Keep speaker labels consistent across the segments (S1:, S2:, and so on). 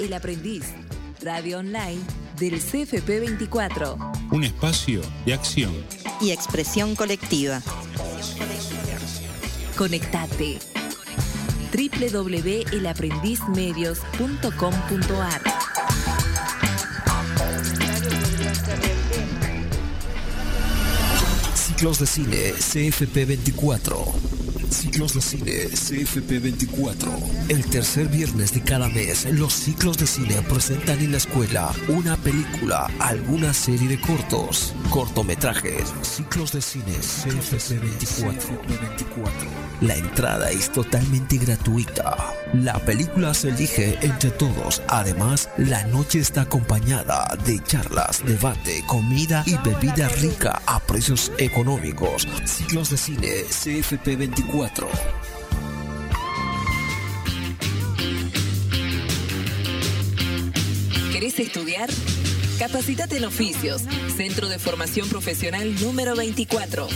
S1: El Aprendiz, radio online del CFP 24.
S2: Un espacio de acción
S3: y expresión colectiva.
S1: Conectate www.elaprendizmedios.com.ar
S4: Ciclos de cine CFP 24 Ciclos de cine CFP24. El tercer viernes de cada mes, los ciclos de cine presentan en la escuela una película, alguna serie de cortos, cortometrajes, ciclos de cine CFP24. La entrada es totalmente gratuita. La película se elige entre todos. Además, la noche está acompañada de charlas, debate, comida y bebida rica a precios económicos. Ciclos de cine CFP24
S1: ¿Querés estudiar? Capacitate en oficios. Centro de Formación Profesional número 24.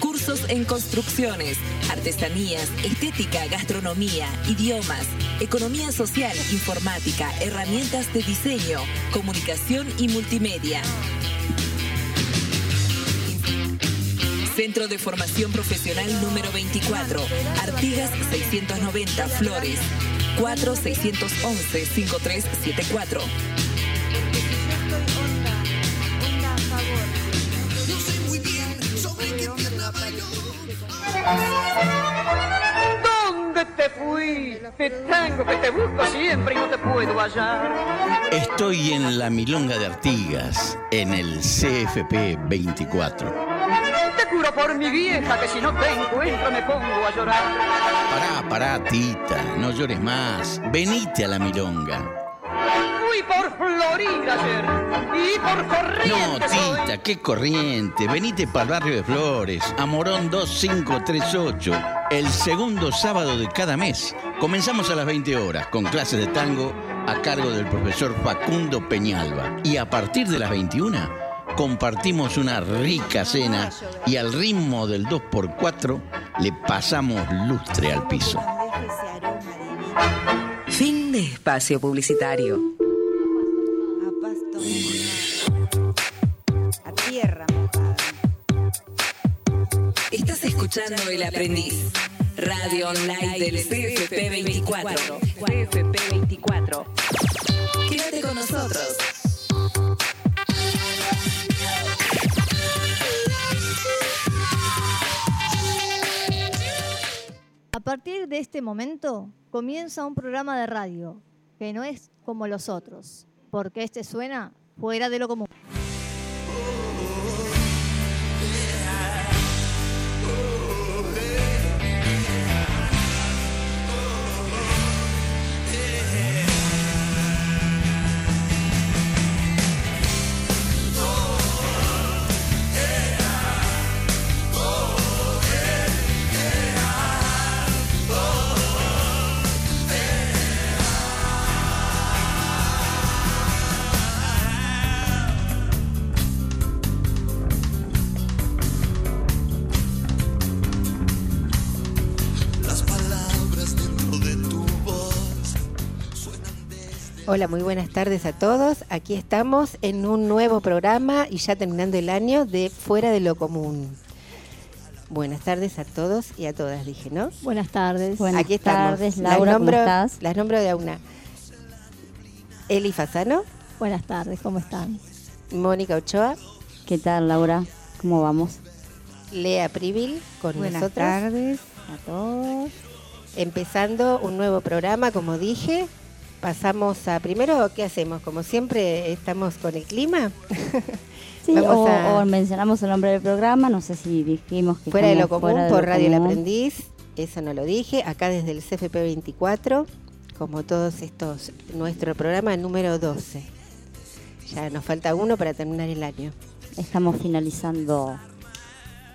S1: Cursos en construcciones, artesanías, estética, gastronomía, idiomas, economía social, informática, herramientas de diseño, comunicación y multimedia. Centro de Formación Profesional número 24, Artigas 690, Flores, 4611-5374.
S5: ¿Dónde te fuiste? Tengo que te busco siempre y no te puedo hallar.
S6: Estoy en la Milonga de Artigas, en el CFP 24
S5: juro por mi vieja que si no te encuentro me pongo a llorar.
S6: Pará, pará, tita, no llores más. Venite a la milonga.
S5: Fui por Florida ayer y por corriente.
S6: No, tita, qué corriente. Venite para el barrio de Flores, a Morón 2538, el segundo sábado de cada mes. Comenzamos a las 20 horas con clases de tango a cargo del profesor Facundo Peñalba. Y a partir de las 21 compartimos una rica cena y al ritmo del 2x4 le pasamos lustre al piso.
S1: Fin de espacio publicitario.
S7: A tierra
S1: Estás escuchando El Aprendiz, radio online del CFP 24. CFP 24. Quédate con nosotros.
S7: Partir de este momento comienza un programa de radio que no es como los otros, porque este suena fuera de lo común.
S8: Hola, muy buenas tardes a todos. Aquí estamos en un nuevo programa y ya terminando el año de Fuera de lo Común. Buenas tardes a todos y a todas, dije, ¿no?
S7: Buenas tardes.
S8: Buenas Aquí estamos.
S7: tardes, Laura, ¿cómo estás?
S8: Las nombro de una. Eli Fasano.
S7: Buenas tardes, ¿cómo están?
S8: Mónica Ochoa.
S9: ¿Qué tal, Laura? ¿Cómo vamos?
S8: Lea Privil con
S9: Buenas
S8: nosotros.
S9: Buenas tardes a todos.
S8: Empezando un nuevo programa, como dije, pasamos a primero, ¿qué hacemos? Como siempre estamos con el clima.
S9: Sí, o, mencionamos el nombre del programa, no sé si dijimos que
S8: fuera de lo común por Radio El Aprendiz, eso no lo dije, acá desde el CFP 24, como todos estos, nuestro programa número 12. Ya nos falta uno para terminar el año.
S9: Estamos finalizando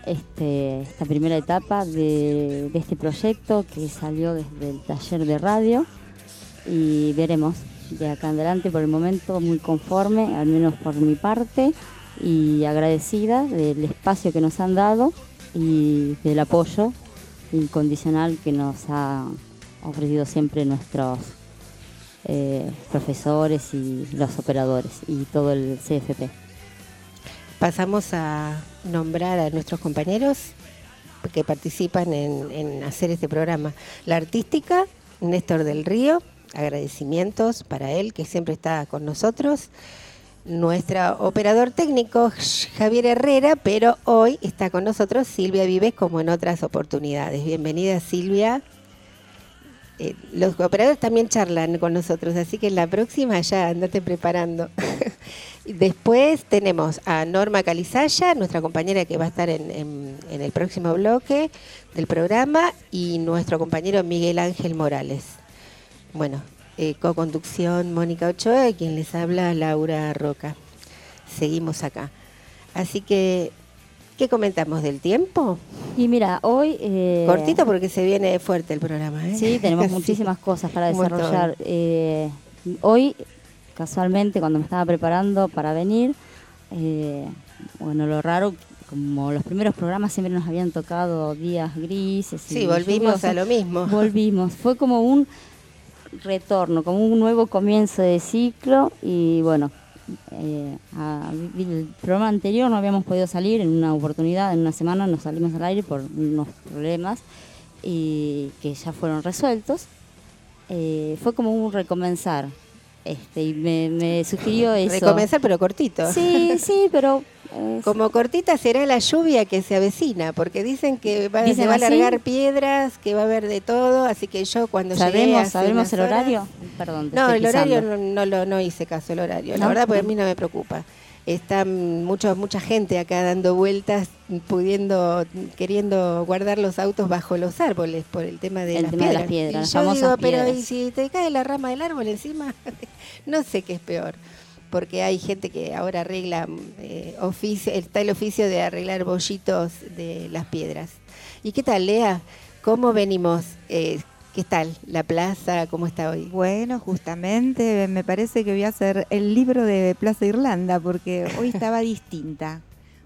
S9: este, esta primera etapa de este proyecto que salió desde el taller de radio y veremos de acá en adelante por el momento muy conforme, al menos por mi parte, y agradecida del espacio que nos han dado y del apoyo incondicional que nos ha ofrecido siempre nuestros eh, profesores y los operadores y todo el CFP.
S8: Pasamos a nombrar a nuestros compañeros que participan en, en hacer este programa. La artística, Néstor del Río, agradecimientos para él que siempre está con nosotros. Nuestro operador técnico Javier Herrera, pero hoy está con nosotros Silvia Vives como en otras oportunidades. Bienvenida Silvia. Eh, los operadores también charlan con nosotros, así que en la próxima ya andate preparando. Después tenemos a Norma Calizaya, nuestra compañera que va a estar en, el próximo bloque del programa, y nuestro compañero Miguel Ángel Morales. Bueno, eh, co-conducción Mónica Ochoa y quien les habla Laura Roca. Seguimos acá. Así que, ¿qué comentamos del tiempo?
S9: Y mira, hoy... eh,
S8: Cortito porque se viene fuerte el programa. ¿eh?
S9: Sí, tenemos
S8: Sí.
S9: muchísimas cosas para desarrollar. Eh, hoy, casualmente, cuando me estaba preparando para venir, eh, bueno, lo raro, como los primeros programas siempre nos habían tocado días grises. y
S8: Sí, volvimos
S9: lluviosos,
S8: a lo mismo.
S9: Volvimos. Fue como un retorno, como un nuevo comienzo de ciclo y bueno. eh, a- el programa anterior no habíamos podido salir en una oportunidad, en una semana nos salimos al aire por unos problemas y que ya fueron resueltos. Eh, fue como un recomenzar. Este, y me, me sugirió eso.
S8: Recomenzar, pero cortito.
S9: Sí, sí, pero
S8: Como cortita será la lluvia que se avecina, porque dicen que va,
S9: ¿Dicen
S8: se va a largar piedras, que va a haber de todo, así que yo cuando llegué
S9: ¿sabemos,
S8: hace
S9: ¿sabemos el
S8: horas-
S9: horario? Perdón,
S8: No, el horario no, no lo no hice caso el horario. La verdad, porque a mí no me preocupa. Está mucho, mucha gente acá dando vueltas, pudiendo, queriendo guardar los autos bajo los árboles por el tema de
S9: El
S8: las
S9: tema de
S8: piedras.
S9: las piedras,
S8: Y
S9: las
S8: yo digo, pero
S9: piedras.
S8: ¿y si te cae la rama del árbol encima? no sé qué es peor. Porque hay gente que ahora arregla, eh, oficio, está el oficio de arreglar bollitos de las piedras. ¿Y qué tal, Lea? ¿Cómo venimos? Eh, ¿Qué tal la plaza? ¿Cómo está hoy?
S10: Bueno, justamente me parece que voy a hacer el libro de Plaza Irlanda porque hoy estaba distinta.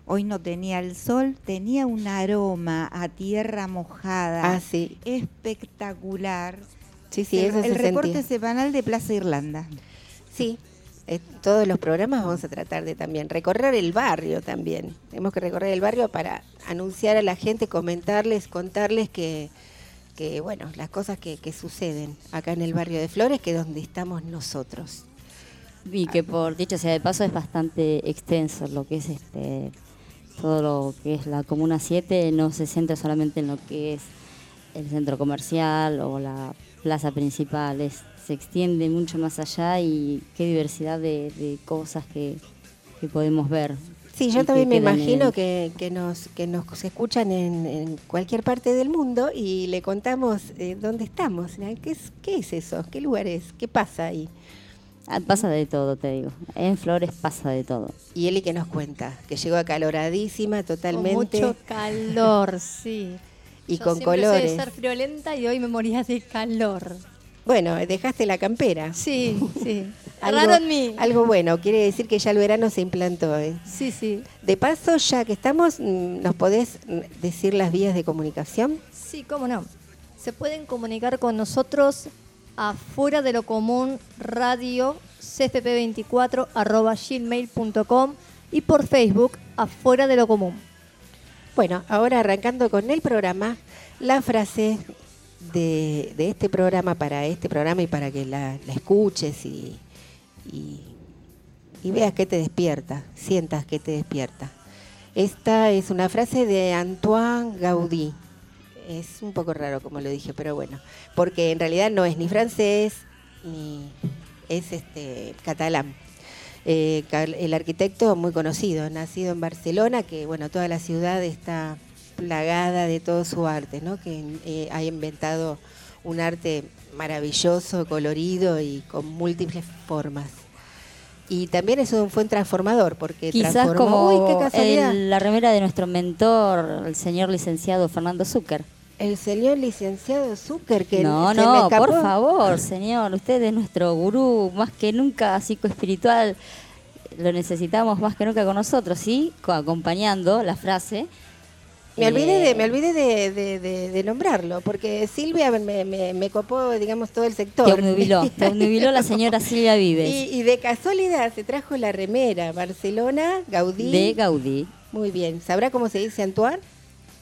S10: Hoy no tenía el sol, tenía un aroma a tierra mojada
S8: Ah, sí.
S10: espectacular.
S8: Sí, sí,
S10: el
S8: eso se
S10: el reporte
S8: sentía.
S10: semanal de Plaza Irlanda.
S8: Sí, todos los programas vamos a tratar de también recorrer el barrio también. Tenemos que recorrer el barrio para anunciar a la gente, comentarles, contarles que, que bueno, las cosas que, que suceden acá en el barrio de Flores, que es donde estamos nosotros.
S9: Y que por dicho sea de paso es bastante extenso lo que es este todo lo que es la Comuna 7, no se centra solamente en lo que es el centro comercial o la plaza principal, es- se extiende mucho más allá y qué diversidad de, de cosas que, que podemos ver.
S8: Sí, yo también me imagino
S9: en-
S8: que, que nos que nos escuchan en, en cualquier parte del mundo y le contamos eh, dónde estamos. ¿Qué es, ¿Qué es eso? ¿Qué lugar es? ¿Qué pasa ahí?
S9: Ah, Pasa de todo, te digo. En Flores pasa de todo.
S8: Y Eli que nos cuenta, que llegó acaloradísima
S7: Con
S8: totalmente
S7: mucho calor, sí.
S8: y
S7: Yo
S8: con
S7: siempre soy
S8: colores.
S7: de ser friolenta y hoy me moría de calor.
S8: Bueno, dejaste la campera.
S7: Sí, sí.
S8: Algo,
S7: Raro en mí.
S8: algo bueno, quiere decir que ya el verano se implantó. ¿eh?
S7: Sí, sí.
S8: De paso, ya que estamos, mm, ¿nos podés mm, decir las vías de comunicación?
S7: Sí, cómo no. Se pueden comunicar con nosotros afuera de lo común radio cfp24 arroba gmail.com y por Facebook afuera de lo común.
S8: Bueno, ahora arrancando con el programa, la frase de, de este programa para este programa y para que la, la escuches y, veas que te despierta, sientas que te despierta. Esta es una frase de Antoine Gaudí. Es un poco raro como lo dije, pero bueno, porque en realidad no es ni francés ni es este catalán. Eh, el arquitecto muy conocido, nacido en Barcelona, que bueno, toda la ciudad está plagada de todo su arte, ¿no? que eh, ha inventado un arte maravilloso, colorido y con múltiples formas. Y también eso fue un transformador, porque
S9: Quizás
S8: transformó,
S9: como
S8: uy, qué casualidad.
S9: el- la remera de nuestro mentor, el señor licenciado Fernando Zucker.
S8: El señor licenciado Zucker, que
S9: no,
S8: se me
S9: no,
S8: escapó.
S9: por favor, señor, usted es nuestro gurú, más que nunca psicoespiritual, lo necesitamos más que nunca con nosotros, ¿sí? Co- Acompañando la frase
S8: Me olvidé, de,
S9: Eh,
S8: me olvidé de, de- de- de nombrarlo, porque Silvia me, me- me copó, digamos, todo el sector.
S9: Te obnubiló, te obnubiló la señora Silvia Vives.
S8: Y, y de casualidad se trajo la remera Barcelona, Gaudí.
S9: De Gaudí.
S8: Muy bien. ¿Sabrá cómo se dice Antoine?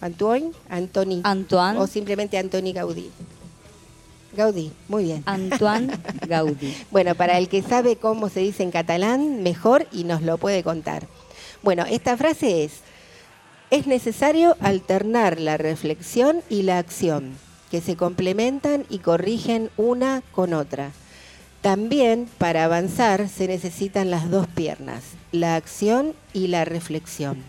S8: Antoine, Antoni.
S9: Antoine.
S8: O simplemente Antoni Gaudí. Gaudí, muy bien.
S9: Antoine Gaudí.
S8: Bueno, para el que sabe cómo se dice en catalán, mejor y nos lo puede contar. Bueno, esta frase es, es necesario alternar la reflexión y la acción, que se complementan y corrigen una con otra. También para avanzar se necesitan las dos piernas, la acción y la reflexión.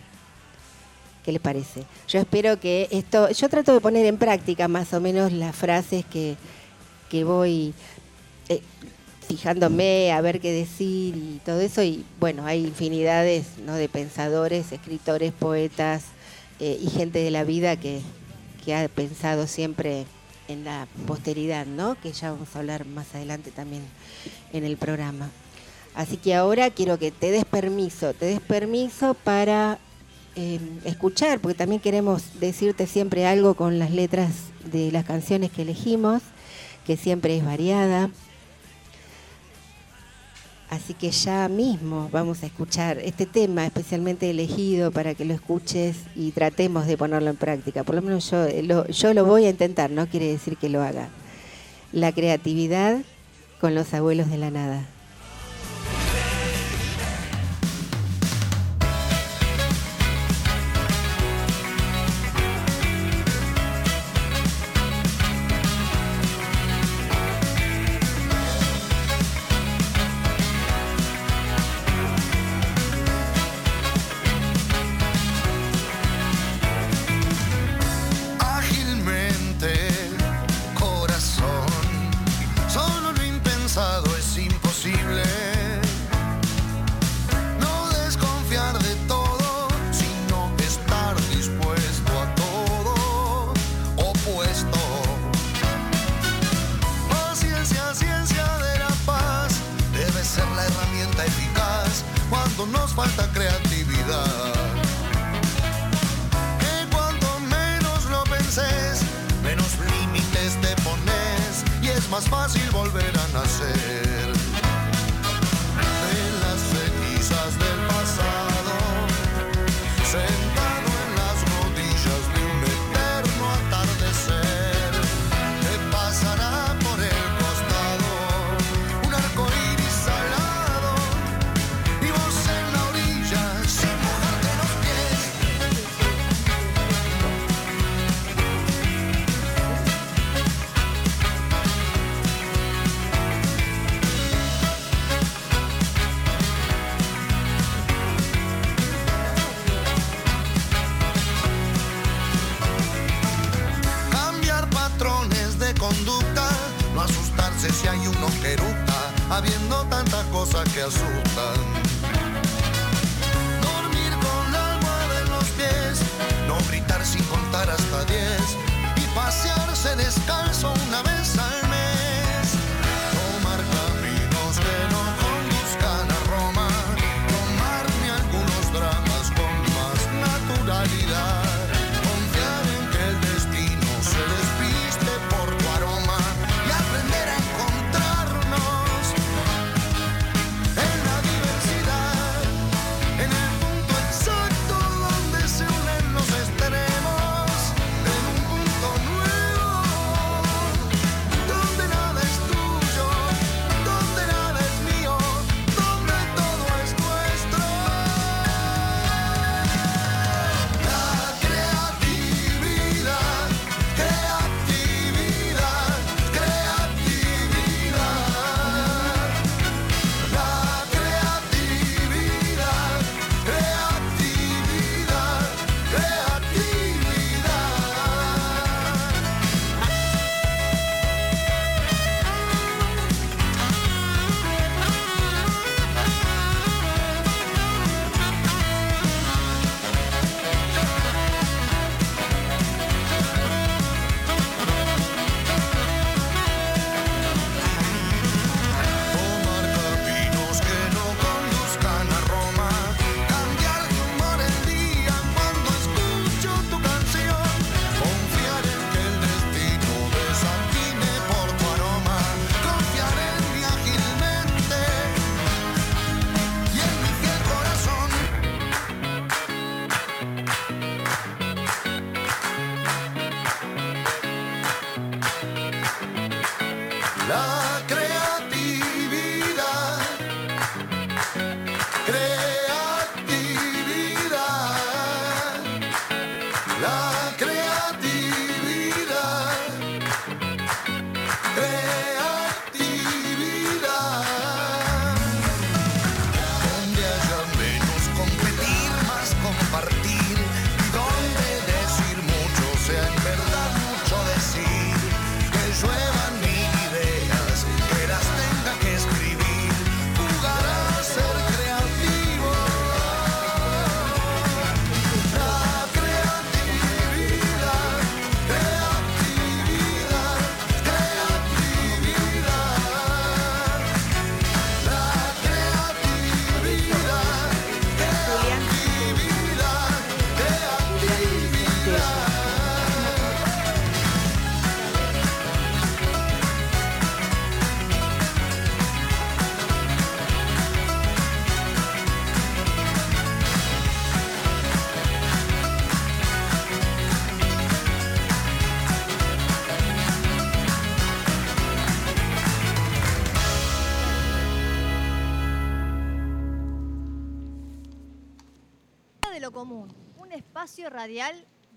S8: ¿Qué le parece? Yo espero que esto, yo trato de poner en práctica más o menos las frases que, que voy eh, fijándome a ver qué decir y todo eso. Y bueno, hay infinidades ¿no? de pensadores, escritores, poetas eh, y gente de la vida que, que ha pensado siempre en la posteridad, ¿no? que ya vamos a hablar más adelante también en el programa. Así que ahora quiero que te des permiso, te des permiso para eh, escuchar, porque también queremos decirte siempre algo con las letras de las canciones que elegimos, que siempre es variada. Así que ya mismo vamos a escuchar este tema especialmente elegido para que lo escuches y tratemos de ponerlo en práctica. Por lo menos yo lo, yo lo voy a intentar, no quiere decir que lo haga. La creatividad con los abuelos de la nada.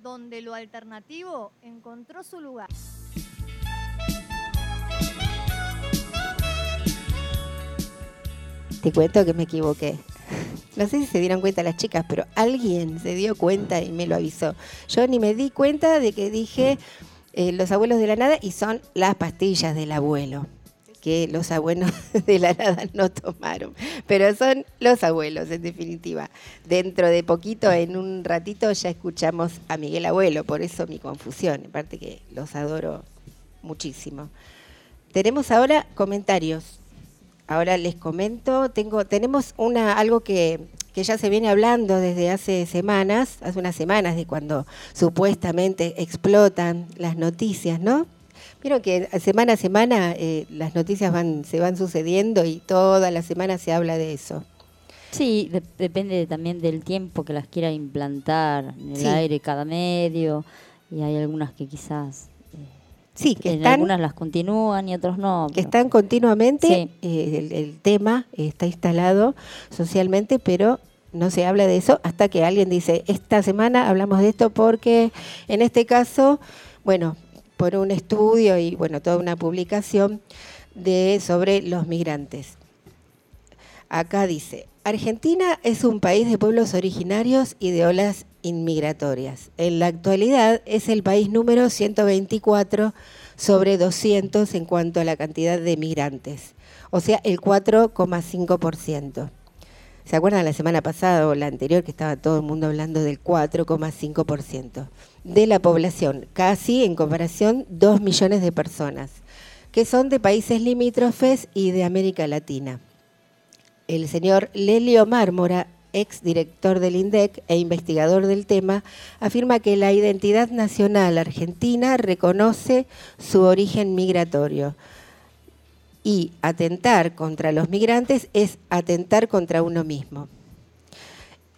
S11: Donde
S7: lo alternativo encontró su lugar.
S8: Te cuento que me equivoqué. No sé si se dieron cuenta las chicas, pero alguien se dio cuenta y me lo avisó. Yo ni me di cuenta de que dije eh, los abuelos de la nada y son las pastillas del abuelo que los abuelos de la nada no tomaron. Pero son los abuelos, en definitiva. Dentro de poquito, en un ratito, ya escuchamos a Miguel Abuelo, por eso mi confusión. Aparte que los adoro muchísimo. Tenemos ahora comentarios. Ahora les comento, tengo, tenemos una, algo que, que ya se viene hablando desde hace semanas, hace unas semanas de cuando supuestamente explotan las noticias, ¿no? Vieron que semana a semana eh, las noticias van, se van sucediendo y toda la semana se habla de eso.
S9: Sí, de- depende también del tiempo que las quiera implantar en el
S8: Sí.
S9: aire cada medio y hay algunas que quizás
S8: Sí, que
S9: en
S8: están,
S9: algunas las continúan y otros no.
S8: que están continuamente,
S9: Sí.
S8: eh, el, el tema está instalado socialmente, pero no se habla de eso hasta que alguien dice, esta semana hablamos de esto porque en este caso, bueno, por un estudio y bueno, toda una publicación de sobre los migrantes. Acá dice, Argentina es un país de pueblos originarios y de olas inmigratorias. En la actualidad es el país número 124 sobre 200 en cuanto a la cantidad de migrantes, o sea, el 4,5%. ¿Se acuerdan la semana pasada o la anterior que estaba todo el mundo hablando del 4,5% de la población? Casi en comparación 2 millones de personas, que son de países limítrofes y de América Latina. El señor Lelio Mármora, ex director del INDEC e investigador del tema, afirma que la identidad nacional argentina reconoce su origen migratorio y atentar contra los migrantes es atentar contra uno mismo.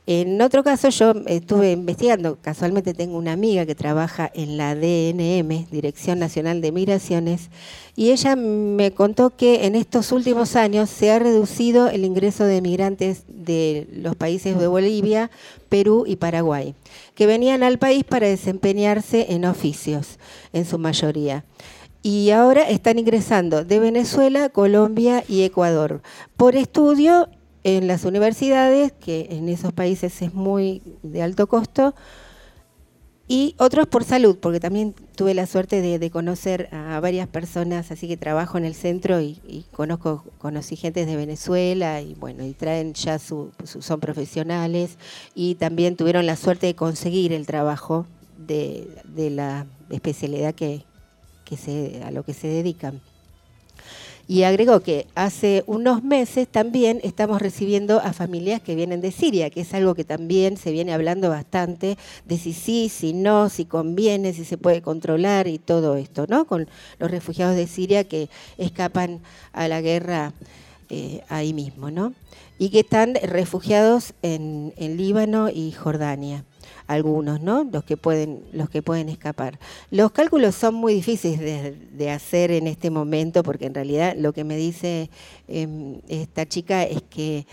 S8: En otro caso, yo estuve investigando, casualmente tengo una amiga que trabaja en la DNM, Dirección Nacional de Migraciones, y ella me contó que en estos últimos años se ha reducido el ingreso de migrantes de los países de Bolivia, Perú y Paraguay, que venían al país para desempeñarse en oficios, en su mayoría. Y ahora están ingresando de Venezuela, Colombia y Ecuador. Por estudio en las universidades, que en esos países es muy de alto costo, y otros por salud, porque también tuve la suerte de, conocer a varias personas, así que trabajo en el centro y, y conozco, conocí gente de Venezuela y bueno, y traen ya su, su- son profesionales y también tuvieron la suerte de conseguir el trabajo de, de la especialidad que, que se, a lo que se dedican. Y agregó que hace unos meses también estamos recibiendo a familias que vienen de Siria, que es algo que también se viene hablando bastante de si sí, si no, si conviene, si se puede controlar y todo esto, ¿no? Con los refugiados de Siria que escapan a la guerra eh, ahí mismo, ¿no? Y que están refugiados en, en Líbano y Jordania algunos, ¿no? Los que pueden, los que pueden escapar. Los cálculos son muy difíciles de, de hacer en este momento, porque en realidad lo que me dice em, esta chica es que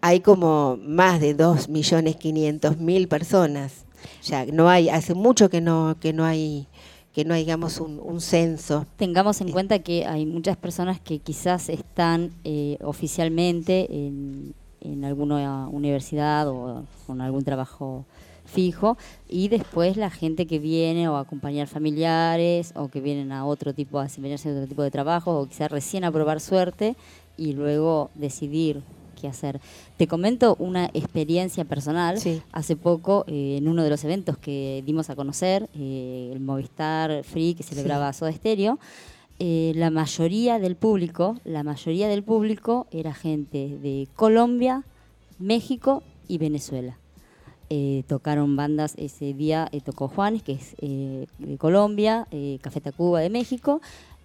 S8: hay como más de 2.500.000 personas. Ya no hay, hace mucho que no, que no hay, que no un censo.
S9: Tengamos en cuenta que hay muchas personas que quizás están eh, oficialmente en, en alguna universidad o con algún trabajo fijo y después la gente que viene o a acompañar familiares o que vienen a otro tipo a desempeñarse en otro tipo de trabajo o quizás recién a probar suerte y luego decidir qué hacer. Te comento una experiencia personal. Hace poco, eh, en uno de los eventos que dimos a conocer, eh, el Movistar Free que celebraba Soda Stereo, eh, la mayoría del público, la mayoría del público era gente de Colombia, México y Venezuela. Eh, tocaron bandas ese día, eh, tocó Juanes, que es de Colombia, Café Tacuba de México,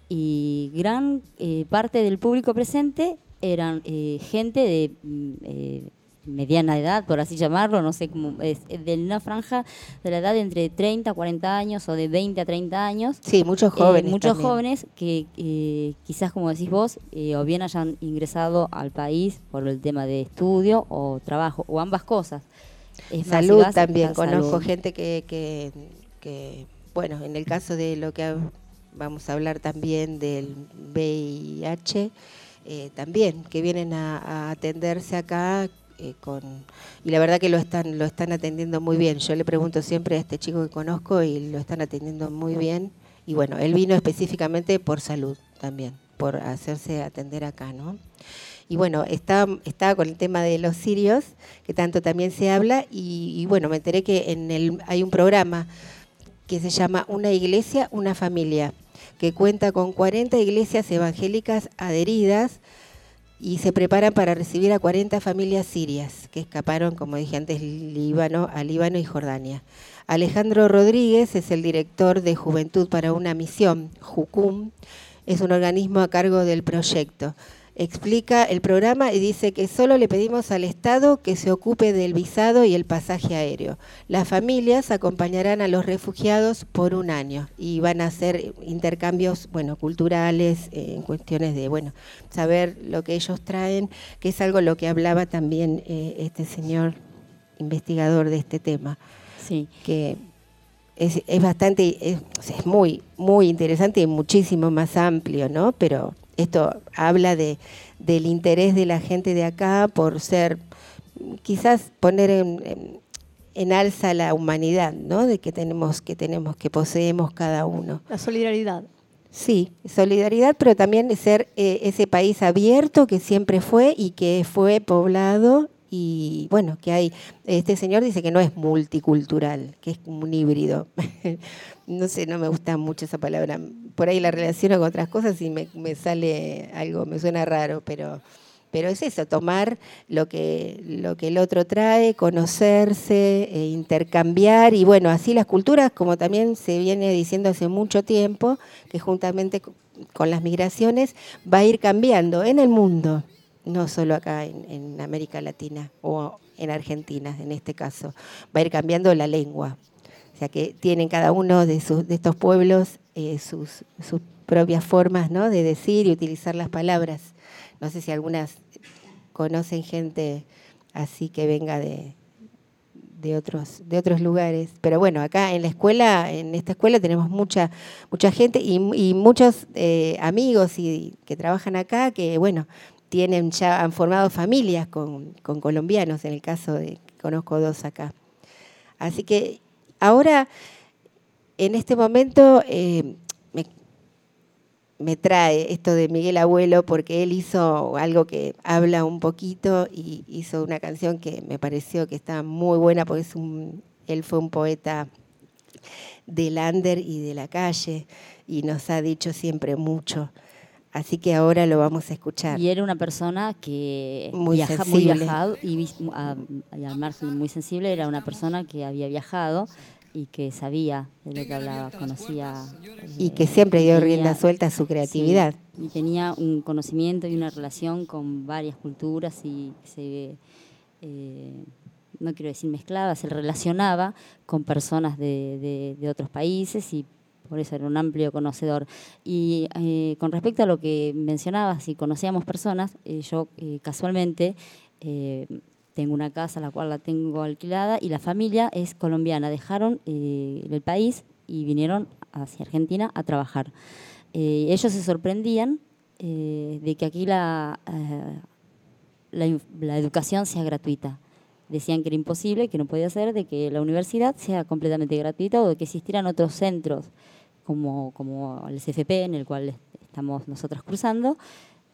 S9: y gran parte del público presente eran gente de mm, mediana edad, por así llamarlo, no sé cómo, es, de una franja de la edad de entre 30 a 40 años o de 20 a 30 años.
S8: Sí, muchos
S9: Eh,
S8: jóvenes
S9: muchos
S8: también.
S9: jóvenes que eh, quizás, como decís vos, eh, o bien hayan ingresado al país por el tema de estudio o trabajo, o ambas cosas. Es
S8: salud también, conozco
S9: salud.
S8: gente que, que, que, bueno, en el caso de lo que vamos a hablar también del VIH, eh, también, que vienen a, a atenderse acá eh, y la verdad que lo están lo están atendiendo muy bien. Yo le pregunto siempre a este chico que conozco y lo están atendiendo muy bien. Y bueno, él vino específicamente por salud también, por hacerse atender acá, ¿no? Y bueno, estaba, estaba con el tema de los sirios, que tanto también se habla, y, y bueno, me enteré que en el, hay un programa que se llama Una iglesia, una familia, que cuenta con 40 iglesias evangélicas adheridas y se preparan para recibir a 40 familias sirias que escaparon, como dije antes, Líbano, a Líbano y Jordania. Alejandro Rodríguez es el director de Juventud para una Misión, JUCUM, es un organismo a cargo del proyecto. Explica el programa y dice que solo le pedimos al Estado que se ocupe del visado y el pasaje aéreo. Las familias acompañarán a los refugiados por un año y van a hacer intercambios, bueno, culturales, eh, en cuestiones de, bueno, saber lo que ellos traen, que es algo lo que hablaba también eh, este señor investigador de este tema.
S9: Sí.
S8: Que es, es bastante, es, es muy, muy interesante y muchísimo más amplio, ¿no? Pero esto habla de, del interés de la gente de acá por ser, quizás poner en, en- en alza la humanidad, ¿no? De que tenemos, que tenemos, que poseemos cada uno.
S7: La solidaridad.
S8: Sí, solidaridad, pero también ser eh, ese país abierto que siempre fue y que fue poblado y bueno, que hay, este señor dice que no es multicultural, que es un híbrido. no sé, no me gusta mucho esa palabra. Por ahí la relaciono con otras cosas y me, me sale algo, me suena raro, pero, pero es eso, tomar lo que, lo que el otro trae, conocerse, eh, intercambiar y bueno, así las culturas, como también se viene diciendo hace mucho tiempo, que juntamente co- con las migraciones va a ir cambiando en el mundo, no solo acá en América Latina o en Argentina en este caso, va a ir cambiando la lengua. O sea que tienen cada uno de, sus, estos pueblos eh, sus, propias formas ¿no? de decir y utilizar las palabras. No sé si algunas conocen gente así que venga de, otros lugares pero bueno acá en la escuela en esta escuela tenemos mucha gente y, muchos eh, amigos y que trabajan acá que bueno tienen ya han formado familias con, colombianos en el caso de conozco dos acá así que ahora en este momento eh, me, me trae esto de Miguel Abuelo porque él hizo algo que habla un poquito y hizo una canción que me pareció que está muy buena porque es un, él fue un poeta del under y de la calle y nos ha dicho siempre mucho. Así que ahora lo vamos a escuchar.
S9: Y era una persona que
S8: Muy
S9: viaja, muy viajado y, a- y al margen muy sensible, era una persona que había viajado y que sabía de lo que hablaba, conocía.
S8: Y
S9: eh,
S8: que siempre dio
S9: tenía-
S8: rienda suelta a su creatividad.
S9: Sí, y tenía un conocimiento y una relación con varias culturas y se, eh, no quiero decir mezclaba, se relacionaba con personas de, de- de otros países y por eso era un amplio conocedor. Y eh, con respecto a lo que mencionabas, si conocíamos personas, eh, yo eh, casualmente eh, tengo una casa la cual la tengo alquilada y la familia es colombiana. Dejaron el país y vinieron hacia Argentina a trabajar. Ellos se sorprendían de que aquí la, la, la educación sea gratuita. Decían que era imposible, que no podía ser, de que la universidad sea completamente gratuita o de que existieran otros centros como, como el CFP, en el cual est- estamos nosotros cruzando,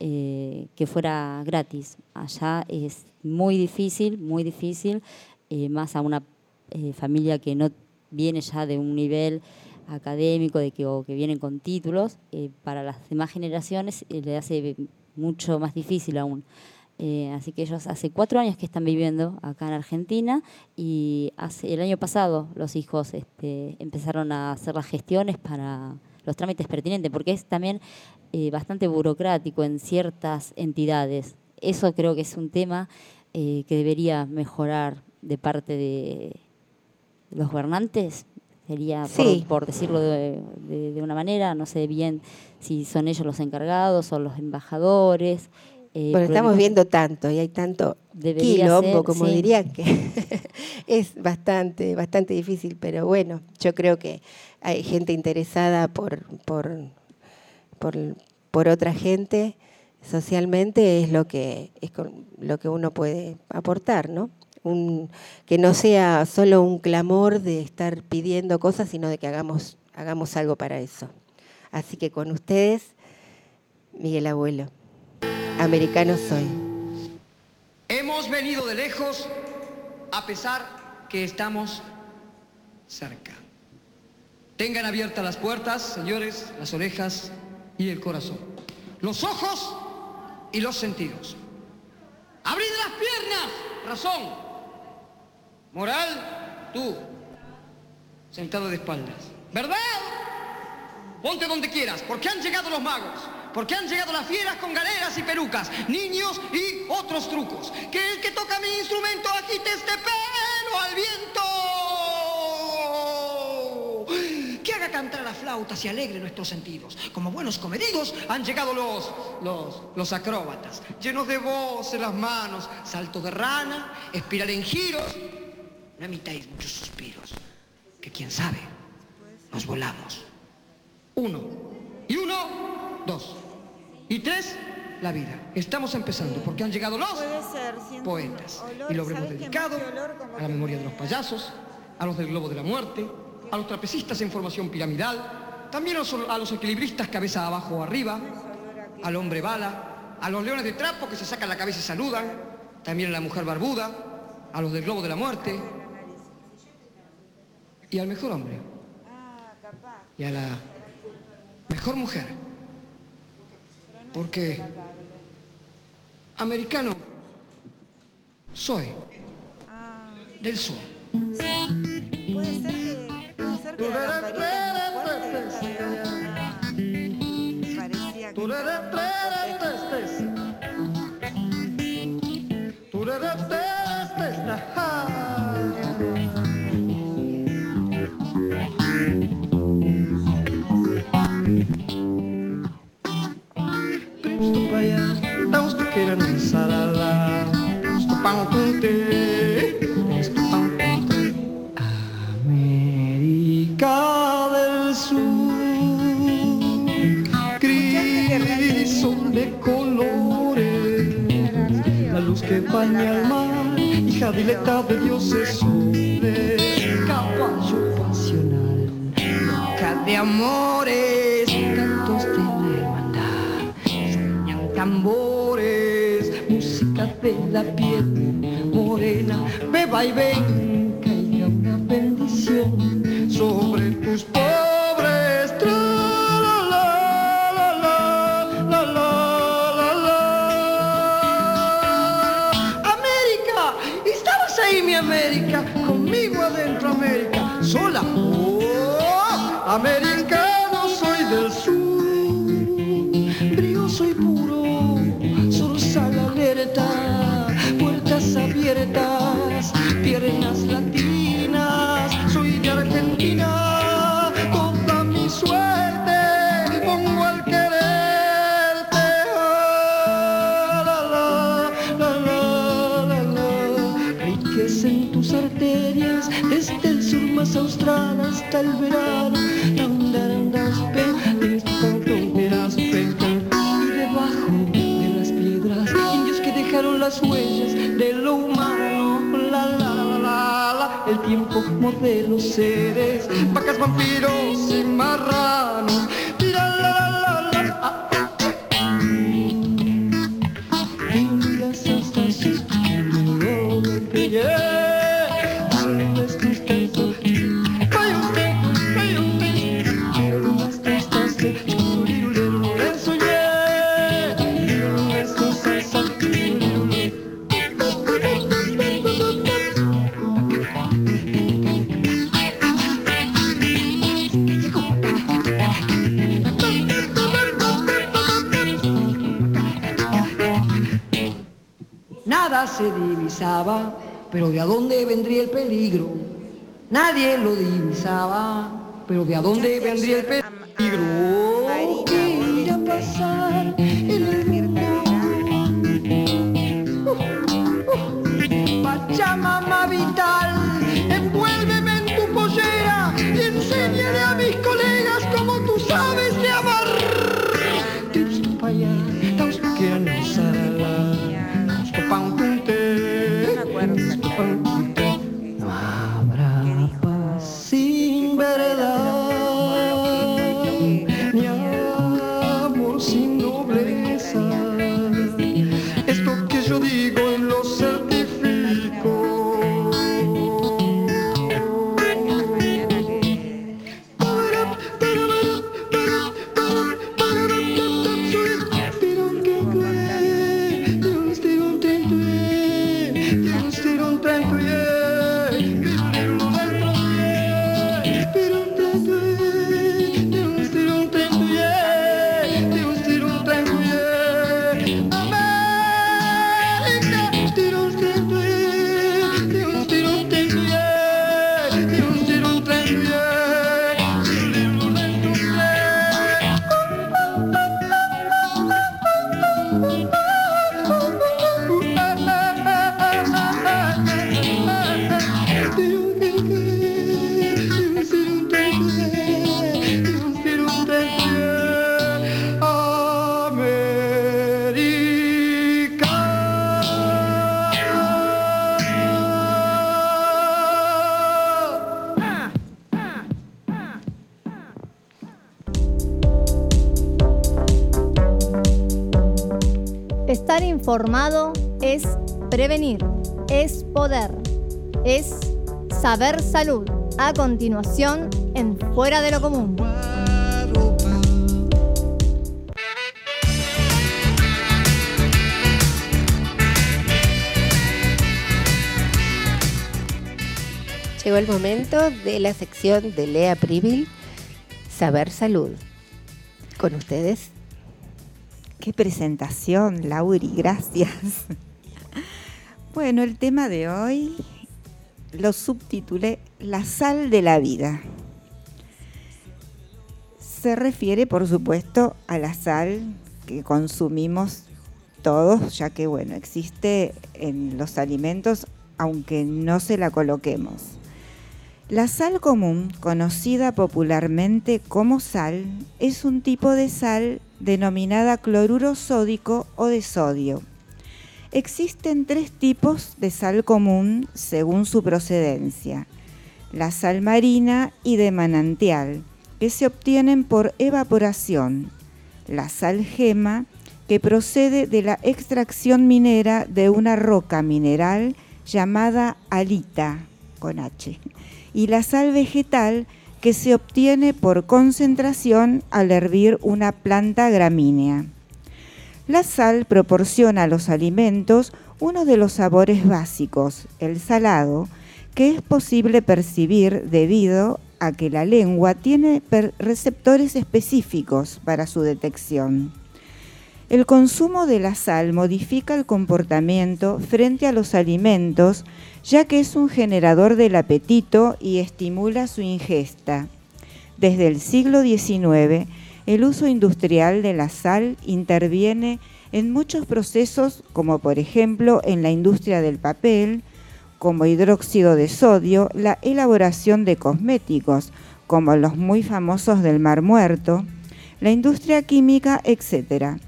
S9: eh, que fuera gratis. Allá es muy difícil, muy difícil, eh, más a una eh, familia que no viene ya de un nivel académico de que, o que vienen con títulos, para las demás generaciones le hace mucho más difícil aún. Eh, así que ellos hace cuatro años que están viviendo acá en Argentina y hace, el año pasado los hijos este, empezaron a hacer las gestiones para los trámites pertinentes, porque es también eh, bastante burocrático en ciertas entidades. Eso creo que es un tema eh, que debería mejorar de parte de los gobernantes. Sería, por- decirlo de, de- de una manera, no sé bien si son ellos los encargados o los embajadores. Eh,
S8: Bueno, estamos viendo tanto y hay tanto quilombo,
S9: ser,
S8: como
S9: sí.
S8: dirían, que es bastante, bastante difícil, pero bueno, yo creo que hay gente interesada por, por, por, por otra gente socialmente, es lo que, es con- lo que uno puede aportar, ¿no? Un, que no sea solo un clamor de estar pidiendo cosas, sino de que hagamos, hagamos algo para eso. Así que con ustedes, Miguel Abuelo. Americano soy.
S12: Hemos venido de lejos a pesar que estamos cerca. Tengan abiertas las puertas, señores, las orejas y el corazón. Los ojos y los sentidos. Abrid las piernas, razón. Moral, tú, sentado de espaldas. ¿Verdad? Ponte donde quieras, porque han llegado los magos, porque han llegado las fieras con galeras y pelucas, niños y otros trucos. Que el que toca mi instrumento agite este pelo al viento. Que haga cantar a flautas y alegre nuestros sentidos. Como buenos comedidos han llegado los, los, los acróbatas, llenos de voz en las manos, salto de rana, espiral en giros. No emitáis muchos suspiros, que quién sabe, nos volamos. Uno. Y uno, dos. Y tres, la vida. Estamos empezando porque han llegado los poetas. Y lo habremos dedicado a la memoria de los payasos, a los del globo de la muerte, a los trapecistas en formación piramidal, también a los, a los equilibristas cabeza abajo o arriba, al hombre bala, a los leones de trapo que se sacan la cabeza y saludan, también a la mujer barbuda, a los del globo de la muerte y al mejor hombre y a la mejor mujer. Porque americano. Soy. Del sur.
S10: Puede ser que, puede ser que
S12: pikiran sarala, stupang tunte, stupang tunte. América del Sur, gris de colores, la luz que baña el mar, hija dileta de dioses soles, caballo pasional, loca de amores, cantos de música de la piel morena, beba y ven, caiga una bendición sobre tus pobres América, estabas ahí mi América, conmigo adentro América, sola. Oh, Americano soy del sur, brillo soy puro. Fronteras, pe, y debajo de las piedras, indios que dejaron las huellas de lo humano. La, la, la, la, la, el tiempo modelo seres, vacas, vampiros y marranos. Se divisaba, pero ¿de a dónde vendría el peligro? Nadie lo divisaba, pero ¿de a dónde vendría el peligro?
S7: Salud. A continuación, en Fuera de lo Común.
S8: Llegó el momento de la sección de Lea Privil, Saber Salud. Con ustedes.
S10: Qué presentación, Lauri, gracias. Bueno, el tema de hoy lo subtitulé La sal de la vida. Se refiere, por supuesto, a la sal que consumimos todos, ya que, bueno, existe en los alimentos, aunque no se la coloquemos. La sal común, conocida popularmente como sal, es un tipo de sal denominada cloruro sódico o de sodio. Existen tres tipos de sal común según su procedencia. La sal marina y de manantial, que se obtienen por evaporación. La sal gema, que procede de la extracción minera de una roca mineral llamada alita, con H y la sal vegetal que se obtiene por concentración al hervir una planta gramínea. La sal proporciona a los alimentos uno de los sabores básicos, el salado, que es posible percibir debido a que la lengua tiene receptores específicos para su detección. El consumo de la sal modifica el comportamiento frente a los alimentos, ya que es un generador del apetito y estimula su ingesta. Desde el siglo XIX, el uso industrial de la sal interviene en muchos procesos, como por ejemplo en la industria del papel, como hidróxido de sodio, la elaboración de cosméticos, como los muy famosos del Mar Muerto, la industria química, etc.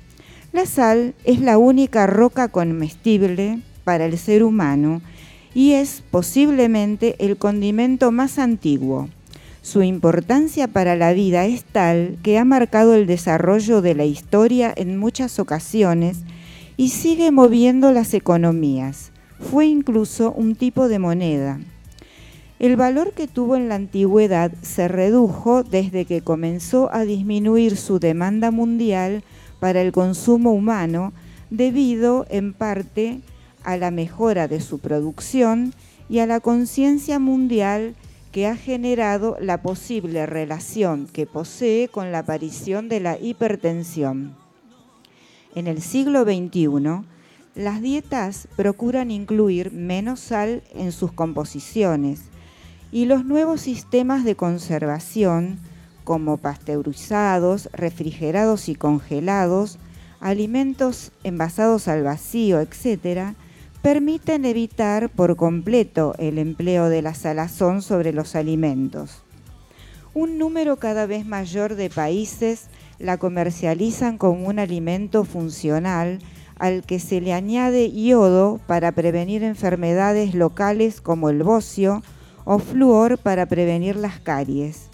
S10: La sal es la única roca comestible para el ser humano y es posiblemente el condimento más antiguo. Su importancia para la vida es tal que ha marcado el desarrollo de la historia en muchas ocasiones y sigue moviendo las economías. Fue incluso un tipo de moneda. El valor que tuvo en la antigüedad se redujo desde que comenzó a disminuir su demanda mundial para el consumo humano debido en parte a la mejora de su producción y a la conciencia mundial que ha generado la posible relación que posee con la aparición de la hipertensión. En el siglo XXI, las dietas procuran incluir menos sal en sus composiciones y los nuevos sistemas de conservación como pasteurizados, refrigerados y congelados, alimentos envasados al vacío, etc., permiten evitar por completo el empleo de la salazón sobre los alimentos. Un número cada vez mayor de países la comercializan como un alimento funcional al que se le añade yodo para prevenir enfermedades locales como el bocio o flúor para prevenir las caries.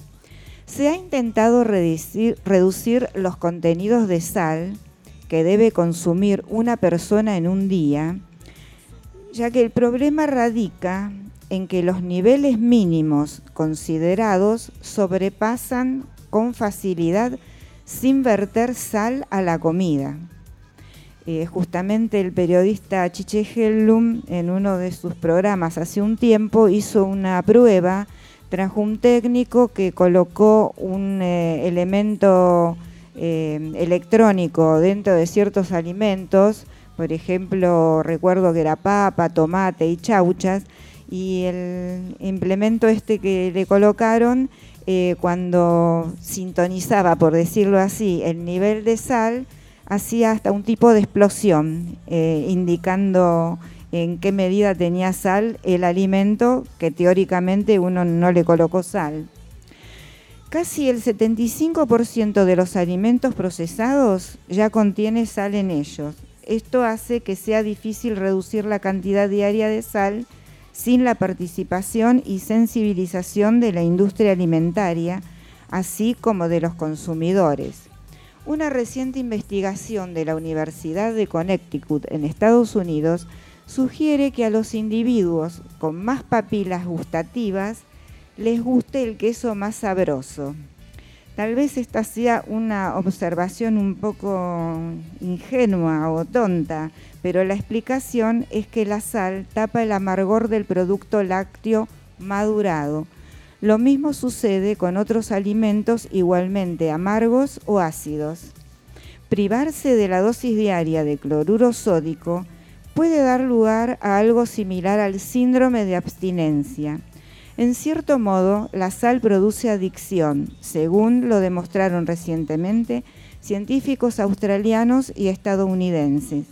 S10: Se ha intentado reducir, los contenidos de sal que debe consumir una persona en un día, ya que el problema radica en que los niveles mínimos considerados sobrepasan con facilidad sin verter sal a la comida. Eh, justamente el periodista Chiche Hellum en uno de sus programas hace un tiempo hizo una prueba trajo un técnico que colocó un eh, elemento eh, electrónico dentro de ciertos alimentos, por ejemplo, recuerdo que era papa, tomate y chauchas, y el implemento este que le colocaron, eh, cuando sintonizaba, por decirlo así, el nivel de sal, hacía hasta un tipo de explosión, indicando en qué medida tenía sal el alimento que teóricamente uno no le colocó sal. Casi el 75% de los alimentos procesados ya contiene sal en ellos. Esto hace que sea difícil reducir la cantidad diaria de sal sin la participación y sensibilización de la industria alimentaria, así como de los consumidores. Una reciente investigación de la Universidad de Connecticut en Estados Unidos sugiere que a los individuos con más papilas gustativas les guste el queso más sabroso. Tal vez esta sea una observación un poco ingenua o tonta, pero la explicación es que la sal tapa el amargor del producto lácteo madurado. Lo mismo sucede con otros alimentos igualmente amargos o ácidos. Privarse de la dosis diaria de cloruro sódico puede dar lugar a algo similar al síndrome de abstinencia. En cierto modo, la sal produce adicción, según lo demostraron recientemente científicos australianos y estadounidenses.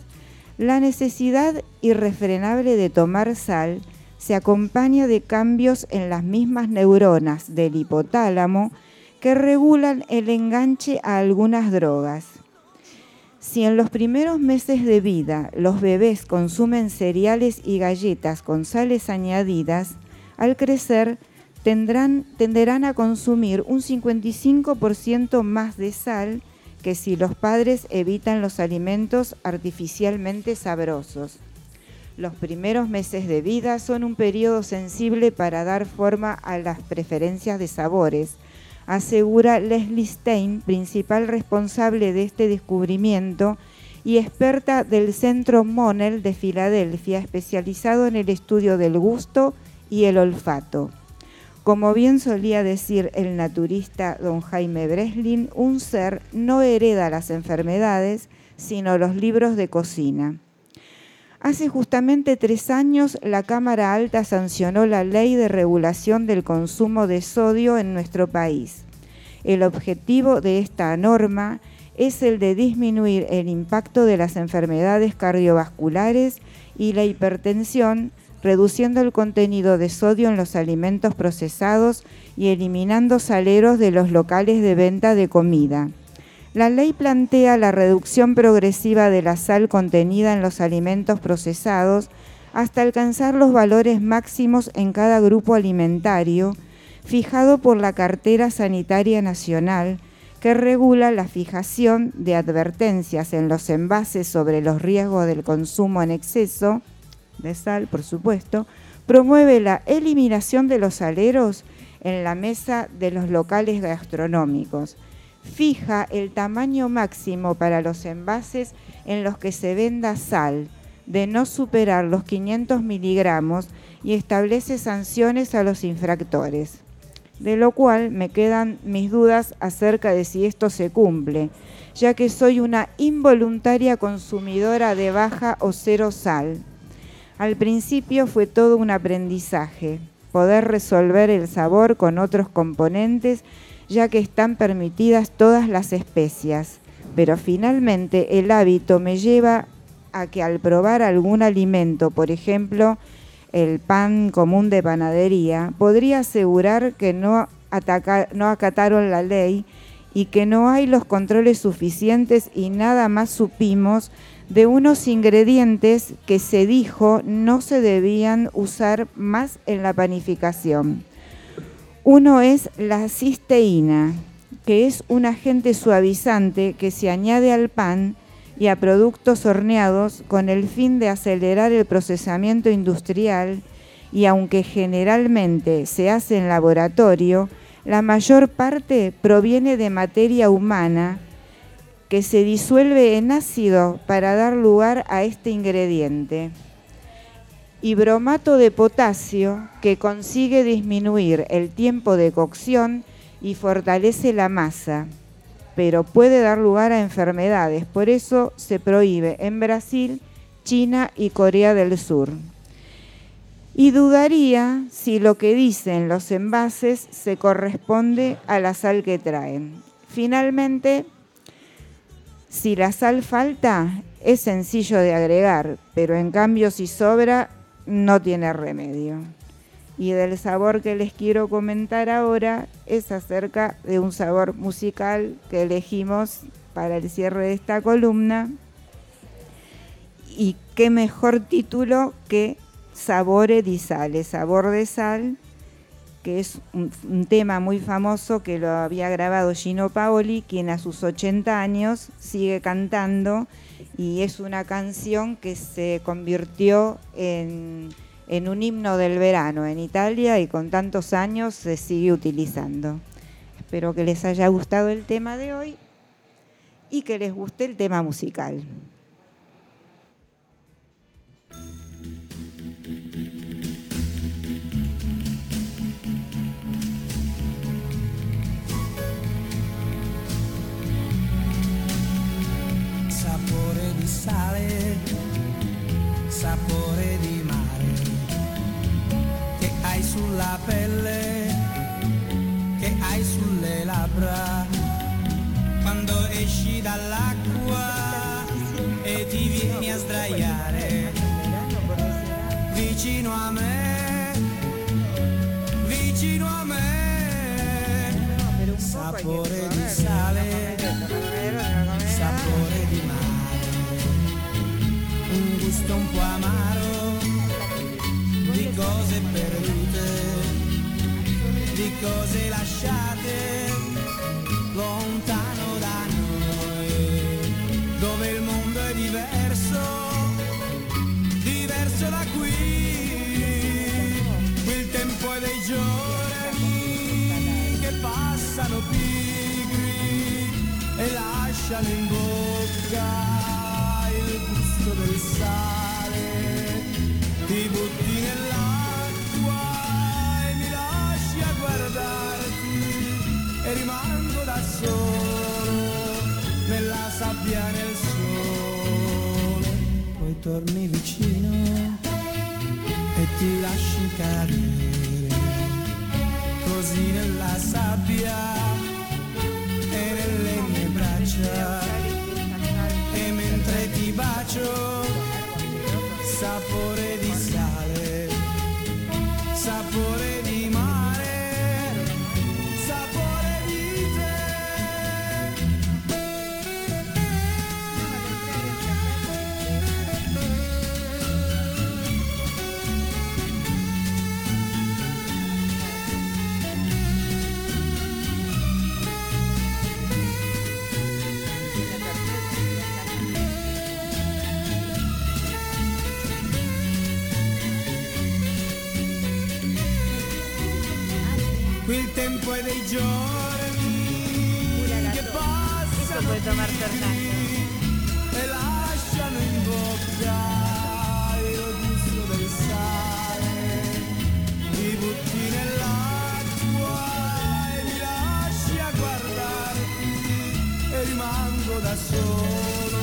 S10: La necesidad irrefrenable de tomar sal se acompaña de cambios en las mismas neuronas del hipotálamo que regulan el enganche a algunas drogas. Si en los primeros meses de vida los bebés consumen cereales y galletas con sales añadidas, al crecer tendrán, tenderán a consumir un 55% más de sal que si los padres evitan los alimentos artificialmente sabrosos. Los primeros meses de vida son un periodo sensible para dar forma a las preferencias de sabores, asegura Leslie Stein, principal responsable de este descubrimiento y experta del Centro Monell de Filadelfia, especializado en el estudio del gusto y el olfato. Como bien solía decir el naturista don Jaime Breslin, un ser no hereda las enfermedades, sino los libros de cocina. Hace justamente tres años la Cámara Alta sancionó la ley de regulación del consumo de sodio en nuestro país. El objetivo de esta norma es el de disminuir el impacto de las enfermedades cardiovasculares y la hipertensión, reduciendo el contenido de sodio en los alimentos procesados y eliminando saleros de los locales de venta de comida. La ley plantea la reducción progresiva de la sal contenida en los alimentos procesados hasta alcanzar los valores máximos en cada grupo alimentario, fijado por la Cartera Sanitaria Nacional, que regula la fijación de advertencias en los envases sobre los riesgos del consumo en exceso de sal, por supuesto, promueve la eliminación de los saleros en la mesa de los locales gastronómicos fija el tamaño máximo para los envases en los que se venda sal de no superar los 500 miligramos y establece sanciones a los infractores. De lo cual me quedan mis dudas acerca de si esto se cumple, ya que soy una involuntaria consumidora de baja o cero sal. Al principio fue todo un aprendizaje, poder resolver el sabor con otros componentes ya que están permitidas todas las especias, pero finalmente el hábito me lleva a que al probar algún alimento, por ejemplo, el pan común de panadería, podría asegurar que no, acataron la ley y que no hay los controles suficientes y nada más supimos de unos ingredientes que se dijo no se debían usar más en la panificación. Uno es la cisteína, que es un agente suavizante que se añade al pan y a productos horneados con el fin de acelerar el procesamiento industrial y aunque generalmente se hace en laboratorio, la mayor parte proviene de materia humana que se disuelve en ácido para dar lugar a este ingrediente y bromato de potasio que consigue disminuir el tiempo de cocción y fortalece la masa, pero puede dar lugar a enfermedades. Por eso se prohíbe en Brasil, China y Corea del Sur. Y dudaría si lo que dicen los envases se corresponde a la sal que traen. Finalmente, si la sal falta, es sencillo de agregar, pero en cambio si sobra, no tiene remedio. Y del sabor que les quiero comentar ahora es acerca de un sabor musical que elegimos para el cierre de esta columna. Y qué mejor título que Sabore di Sale, sabor de sal, que es un, tema muy famoso que lo había grabado Gino Paoli, quien a sus 80 años sigue cantando y es una canción que se convirtió en, en un himno del verano en Italia y con tantos años se sigue utilizando. Espero que les haya gustado el tema de hoy y que les guste el tema musical.
S13: Sapore di sale, sapore di mare, che hai sulla pelle, che hai sulle labbra, quando esci dall'acqua e ti vieni a sdraiare vicino a me, vicino a me, sapore di sale, gusto un po' amaro di cose perdute, di cose lasciate lontano da noi, dove il mondo è diverso, diverso da qui, il tempo è dei giorni che passano pigri e lasciano in bocca gusto del sale, ti butti nell'acqua e mi lasci a guardarti e rimango da solo nella sabbia nel sole, poi torni vicino e ti lasci cadere così nella sabbia e nelle mie braccia e mentre ti bacio sapore di sale sapore tempo è dei giorni che passano e lasciano in bocca il gusto del sale. Ti butti nell'acqua e mi lasci a guardarti e rimango da solo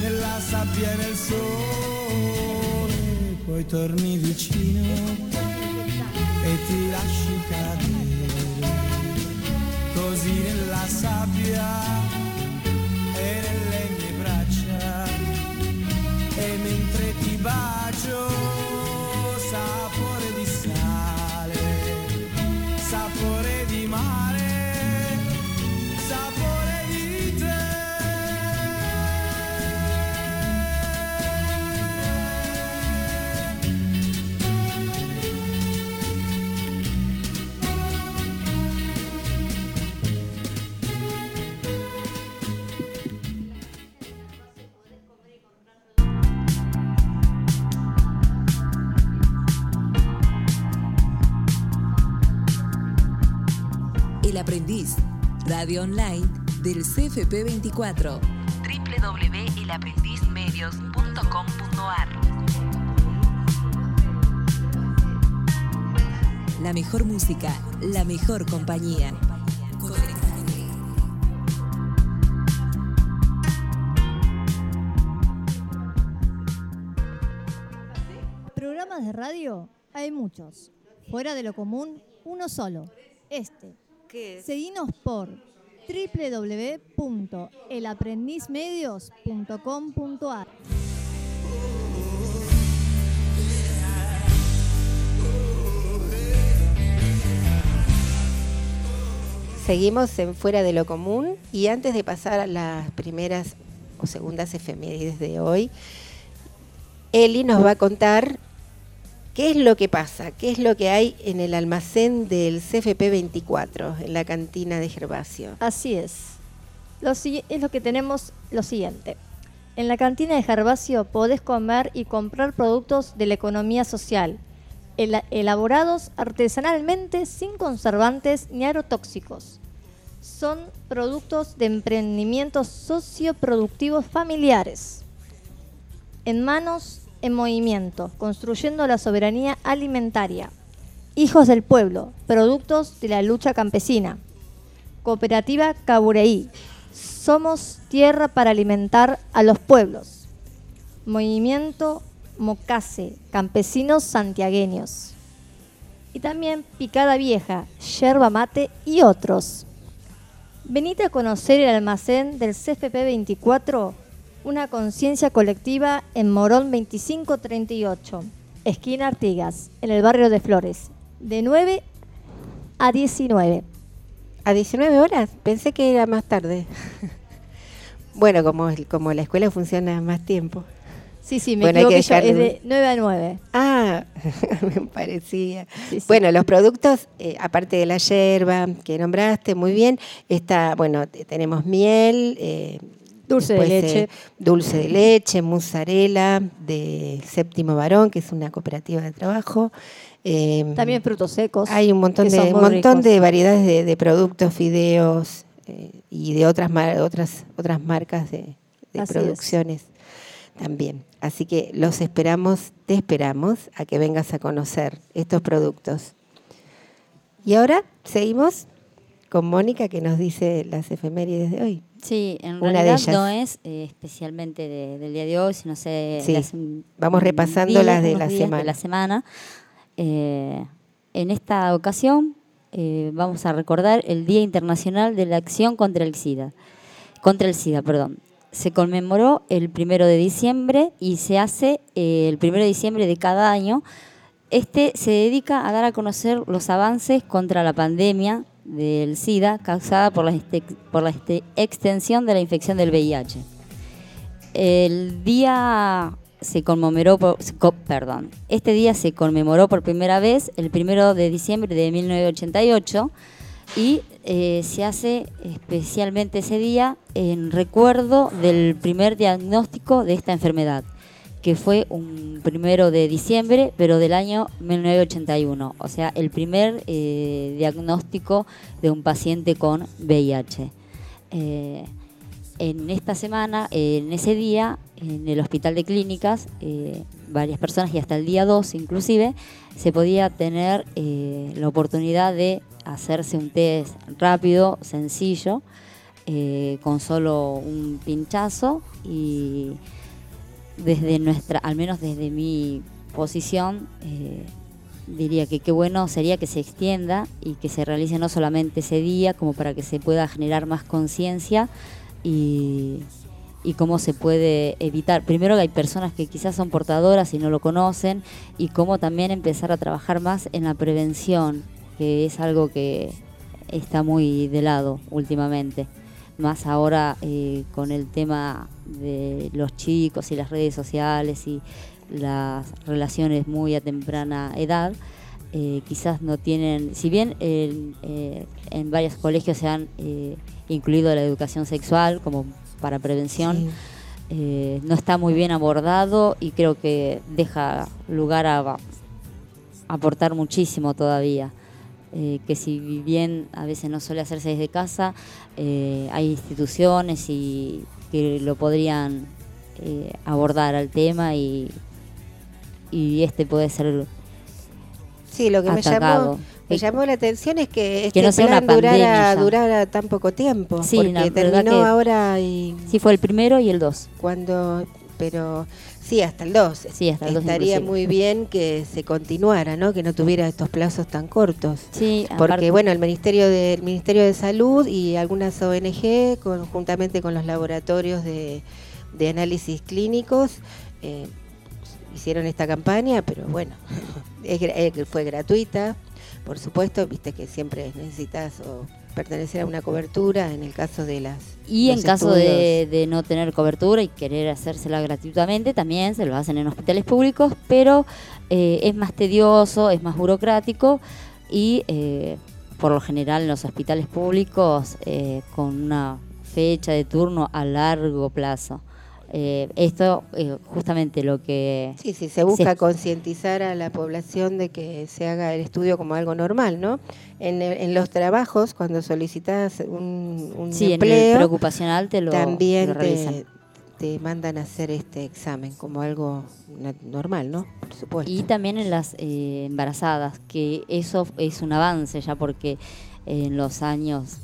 S13: nella sabbia e nel sole. Poi torni vicino e ti lasci cadere così nella sabbia e nelle mie braccia. E mentre ti bacio sapore
S1: Radio online del CFP 24. www.elaprendizmedios.com.ar La mejor música, la mejor compañía.
S7: Programas de radio hay muchos. Fuera de lo común, uno solo. Este. Seguinos por www.elaprendizmedios.com.ar
S8: Seguimos en Fuera de lo Común y antes de pasar a las primeras o segundas efemérides de hoy, Eli nos va a contar ¿Qué es lo que pasa? ¿Qué es lo que hay en el almacén del CFP 24, en la cantina de Gervasio?
S7: Así es. Lo, es lo que tenemos lo siguiente. En la cantina de Gervasio podés comer y comprar productos de la economía social, ela- elaborados artesanalmente sin conservantes ni agrotóxicos. Son productos de emprendimientos socioproductivos familiares. En manos, en movimiento, construyendo la soberanía alimentaria. Hijos del pueblo, productos de la lucha campesina. Cooperativa Cabureí. Somos tierra para alimentar a los pueblos. Movimiento Mocase, campesinos santiagueños. Y también Picada Vieja, Yerba Mate y otros. Venite a conocer el almacén del CFP 24, una conciencia colectiva en Morón 2538, esquina Artigas, en el barrio de Flores, de 9 a 19.
S8: ¿A 19 horas? Pensé que era más tarde. bueno, como, como la escuela funciona más tiempo.
S7: Sí, sí, me
S8: Bueno, hay que
S7: equivoqué yo, es de 9 a 9.
S8: Ah, me parecía. Bueno, los productos, eh, aparte de la yerba que nombraste muy bien, está, bueno, te- tenemos miel, eh,
S7: Dulce de leche.
S8: eh, dulce de leche, mozzarella de Séptimo Varón, que es una cooperativa de trabajo. eh,
S7: También frutos secos.
S8: hay un montón de montón
S7: ricos.
S8: de variedades de, de productos, fideos eh, y de otras mar- otras otras marcas de, de
S7: Así es.
S8: producciones también. Así que los esperamos, te esperamos a que vengas a conocer estos productos. Y ahora seguimos con Mónica que nos dice las efemérides de hoy.
S9: Sí, en
S8: Una de
S9: realidad
S8: ellas.
S9: no es eh, especialmente de- del día de hoy, sino se
S8: Sí,
S9: de un-
S8: vamos
S9: un
S8: repasando las de la semana.
S9: la semana. Eh, en esta ocasión eh, vamos a recordar el Día Internacional de la Acción contra el SIDA. Contra el SIDA, perdón. Se conmemoró el primero de diciembre y se hace el primero de diciembre de cada año. Este se dedica a dar a conocer los avances contra la pandemia del SIDA causada por la, este- este- extensión de la infección del VIH. El día se conmemoró, perdón, este día se conmemoró por primera vez el primero de diciembre de 1988 y eh, se hace especialmente ese día en recuerdo del primer diagnóstico de esta enfermedad, que fue un primero de diciembre, pero del año 1981, o sea, el primer eh, diagnóstico de un paciente con VIH. Eh, en esta semana, eh, en ese día, en el hospital de clínicas, varias personas y hasta el día 2 inclusive, se podía tener la oportunidad de hacerse un test rápido, sencillo, con solo un pinchazo y desde nuestra, al menos desde mi posición, eh, diría que qué bueno sería que se extienda y que se realice no solamente ese día, como para que se pueda generar más conciencia y, y cómo se puede evitar. Primero que hay personas que quizás son portadoras y no lo conocen y cómo también empezar a trabajar más en la prevención, que es algo que está muy de lado últimamente. Más ahora eh, con el tema de los chicos y las redes sociales y las relaciones muy a temprana edad, eh, quizás no tienen, si bien en, eh, en varios colegios se han incluido la educación sexual como para prevención,
S8: Sí.
S9: no está muy bien abordado y creo que deja lugar a, a aportar muchísimo todavía. Eh, que si bien a veces no suele hacerse desde casa, eh, hay instituciones y que lo podrían eh, abordar al tema y, y este puede ser
S8: Sí, lo que me llamó, me llamó la atención es que este
S9: Que no sea
S8: plan
S9: una
S8: durara, durara tan poco tiempo.
S9: Sí,
S8: porque terminó ahora y
S9: Sí, fue el primero y el dos.
S8: cuando pero sí hasta el 2
S9: Sí, hasta el 2
S8: estaría
S9: inclusive.
S8: muy bien que se continuara no que no tuviera estos plazos tan cortos.
S9: Sí,
S8: porque
S9: aparte-
S8: bueno el ministerio de, el ministerio de salud y algunas ONG conjuntamente con los laboratorios de, de análisis clínicos eh, hicieron esta campaña pero bueno es eh, fue gratuita por supuesto viste que siempre necesitas o pertenecer a una cobertura en el caso de las.
S9: Y en caso de no tener cobertura y querer hacérsela gratuitamente, también se lo hacen en hospitales públicos, pero eh, es más tedioso, es más burocrático y eh, por lo general en los hospitales públicos eh, con una fecha de turno a largo plazo. Eh, esto eh, justamente lo que...
S8: Sí, sí, se busca concientizar a la población de que se haga el estudio como algo normal, ¿no? En, el- en los trabajos, cuando solicitas un, un
S9: Sí, en el
S8: empleo,
S9: preocupacional te lo-
S8: también
S9: lo
S8: te, te mandan a hacer este examen como algo normal, ¿no? Por supuesto.
S9: Y también en las eh, embarazadas, que eso es un avance ya porque en los años,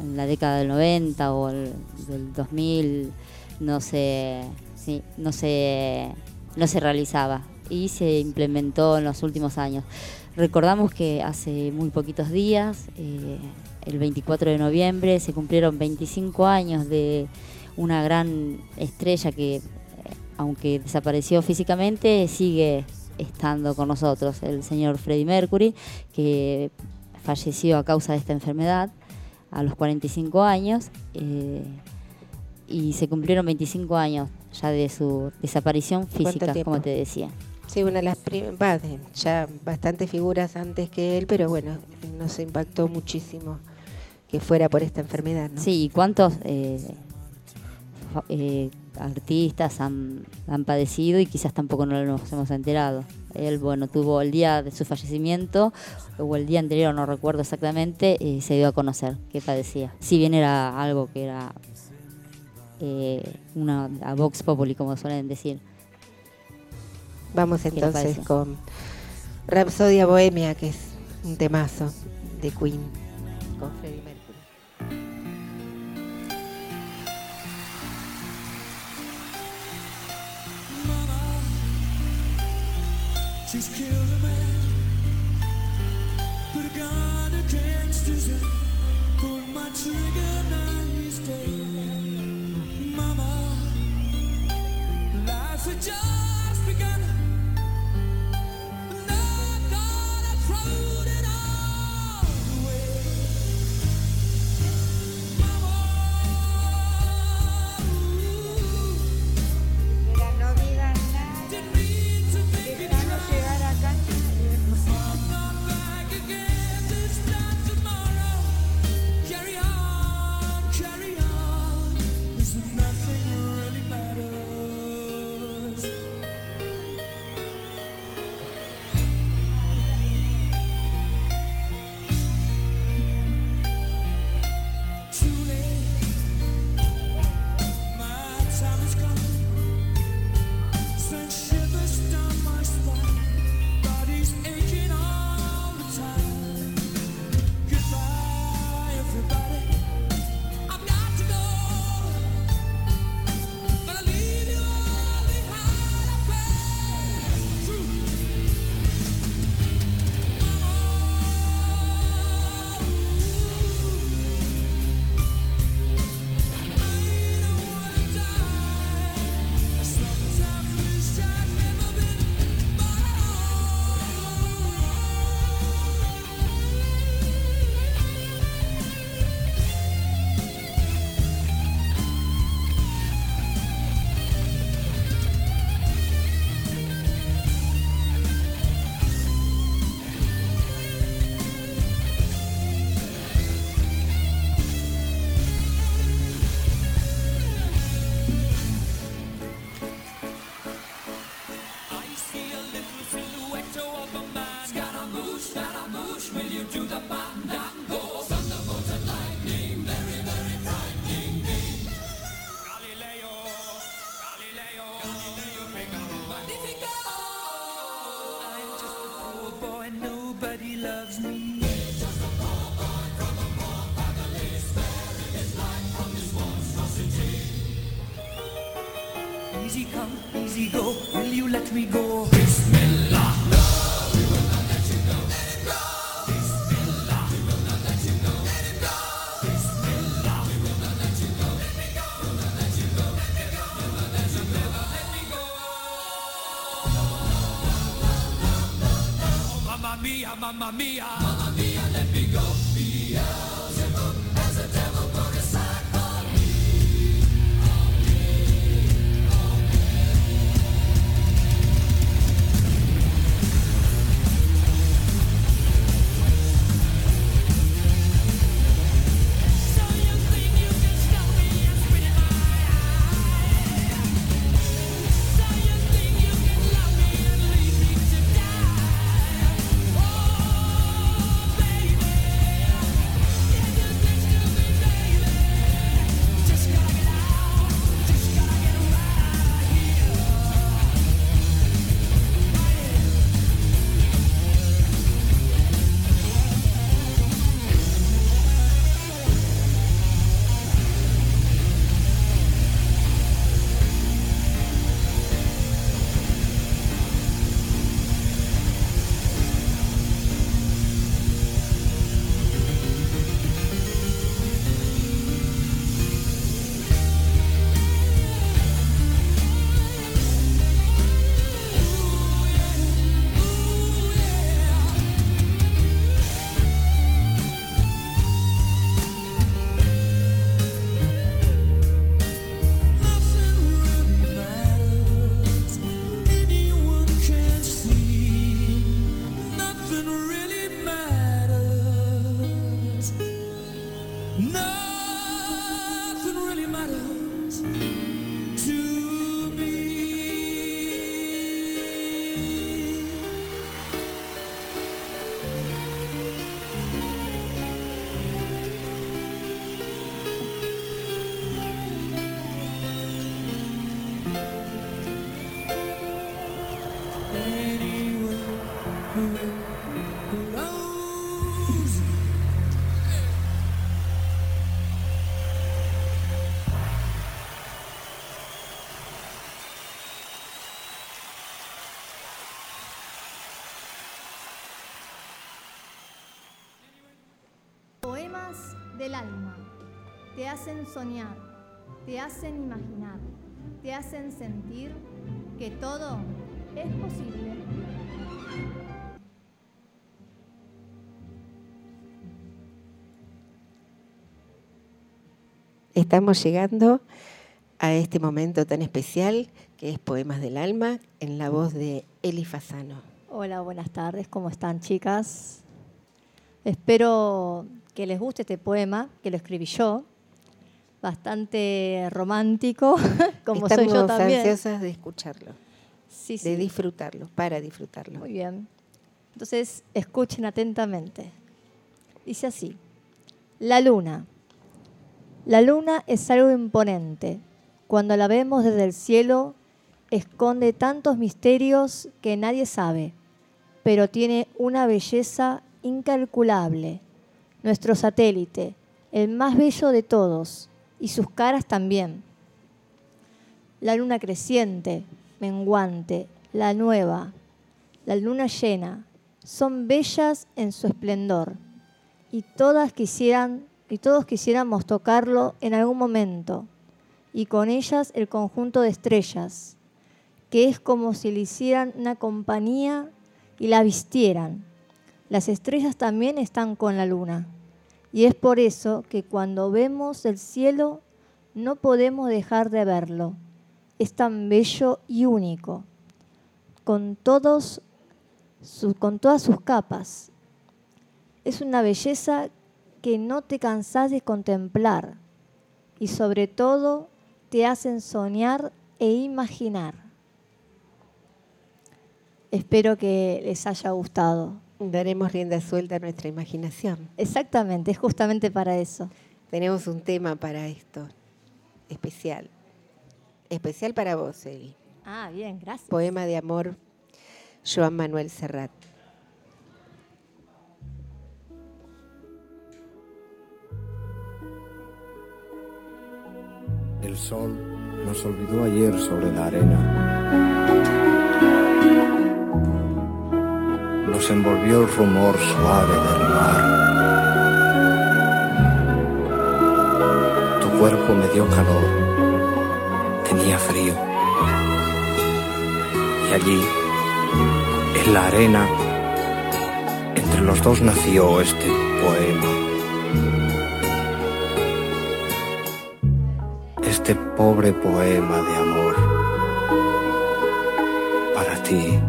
S9: en la década del 90 o el, del 2000, no se, sí, no se, no se realizaba y se implementó en los últimos años. Recordamos que hace muy poquitos días, eh, el 24 de noviembre, se cumplieron 25 años de una gran estrella que, aunque desapareció físicamente, sigue estando con nosotros, el señor Freddie Mercury, que falleció a causa de esta enfermedad a los 45 años. eh, y se cumplieron 25 años ya de su desaparición física, como te decía.
S8: Sí, una de las prim- va, de- ya bastantes figuras antes que él, pero bueno, nos impactó muchísimo que fuera por esta enfermedad, ¿no?
S9: Sí, ¿y cuántos eh, eh, artistas han, han padecido y quizás tampoco no nos hemos enterado? Él, bueno, tuvo el día de su fallecimiento o el día anterior, no recuerdo exactamente, eh, se dio a conocer que padecía. Si bien era algo que era eh, una a Vox Populi, como suelen decir.
S8: Vamos
S9: ¿Qué le
S8: entonces con Rapsodia Bohemia, que es un temazo de Queen con Freddie Mercury.
S14: She's killed mamma mia,
S7: Poemas del alma. Te hacen soñar, te hacen imaginar, te hacen sentir que todo es posible.
S8: Estamos llegando a este momento tan especial que es Poemas del Alma en la voz de Eli Fasano.
S7: Hola, buenas tardes, ¿cómo están chicas? Espero que les guste este poema, que lo escribí yo, bastante romántico, como soy yo
S8: Estamos
S7: también.
S8: ansiosas de escucharlo,
S7: Sí,
S8: de disfrutarlo, para disfrutarlo.
S7: Muy bien. Entonces, escuchen atentamente. Dice así. La luna. La luna es algo imponente. Cuando la vemos desde el cielo, esconde tantos misterios que nadie sabe, pero tiene una belleza incalculable. Nuestro satélite, el más bello de todos, y sus caras también. La luna creciente, menguante, la nueva, la luna llena, son bellas en su esplendor y todas quisieran y todos quisiéramos tocarlo en algún momento y con ellas el conjunto de estrellas, que es como si le hicieran una compañía y la vistieran. Las estrellas también están con la luna y es por eso que cuando vemos el cielo no podemos dejar de verlo. Es tan bello y único, con, todos con todas sus capas. Es una belleza que no te cansás de contemplar y sobre todo te hacen soñar e imaginar. Espero que les haya gustado.
S8: Daremos rienda suelta a nuestra imaginación.
S7: Exactamente, es justamente para eso.
S8: Tenemos un tema para esto, especial. Especial para vos, Eli.
S7: Ah, bien, gracias.
S8: Poema de amor, Joan Manuel Serrat.
S15: El sol nos olvidó ayer sobre la arena. Nos envolvió el rumor suave del mar. Tu cuerpo me dio calor, tenía frío. Y allí, en la arena, entre los dos nació este poema. este pobre poema de amor para ti.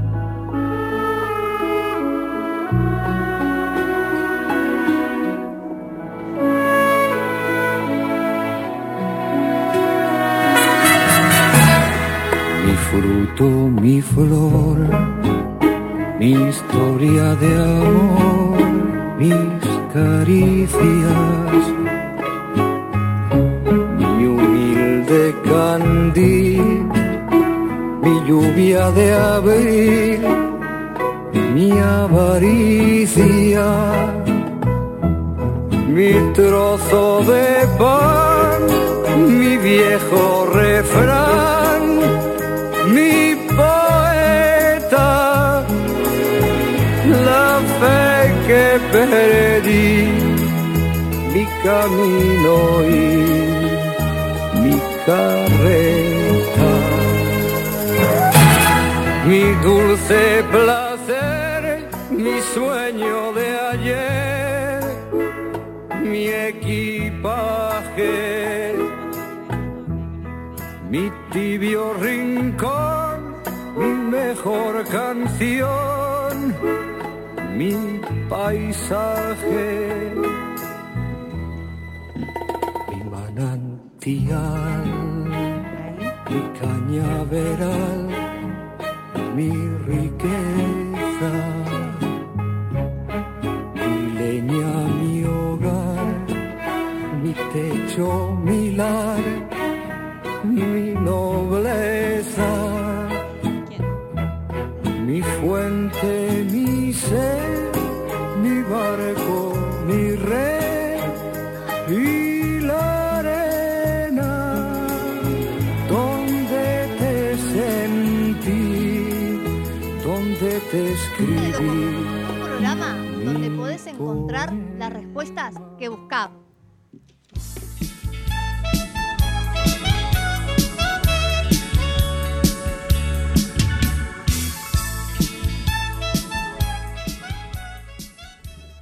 S15: Mi flor, mi historia de amor, mis caricias mi humilde candil, mi lluvia de abril, mi avaricia, mi trozo de pan, mi viejo refrán, perdí mi camino y mi carreta. Mi dulce placer, mi sueño de ayer, mi equipaje, mi tibio rincón, mi mejor canción, mi paisaje. Mi manantial, mi cañaveral, mi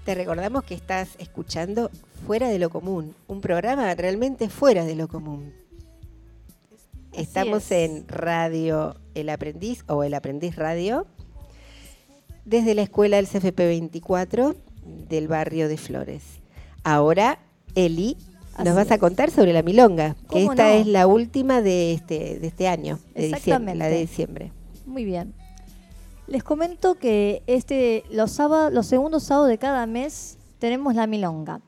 S12: Te
S8: recordamos que estás escuchando Fuera de lo Común, un programa realmente fuera de lo común. Estamos
S7: es.
S8: en Radio El Aprendiz o El Aprendiz Radio, desde la escuela del CFP 24 del barrio de Flores. Ahora, Eli, nos
S7: Así
S8: vas a contar sobre la milonga, que
S7: ¿Cómo
S8: esta
S7: no?
S8: es la última de este, de este año, de diciembre, la de diciembre.
S7: Muy bien. Les comento que este, los, sábados, los segundos sábados de cada mes tenemos la milonga.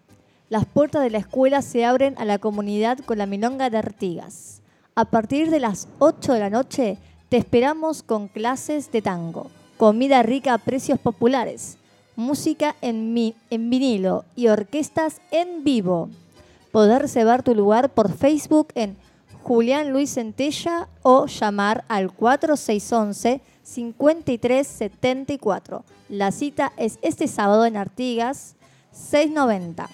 S7: Las puertas de la escuela se abren a la comunidad con la milonga de Artigas. A partir de las 8 de la noche te esperamos con clases de tango, comida rica a precios populares, música en, mi- en vinilo y orquestas en vivo. Poder reservar tu lugar por Facebook en Julián Luis Centella o llamar al 4611-5374. La cita es este sábado en Artigas, 690,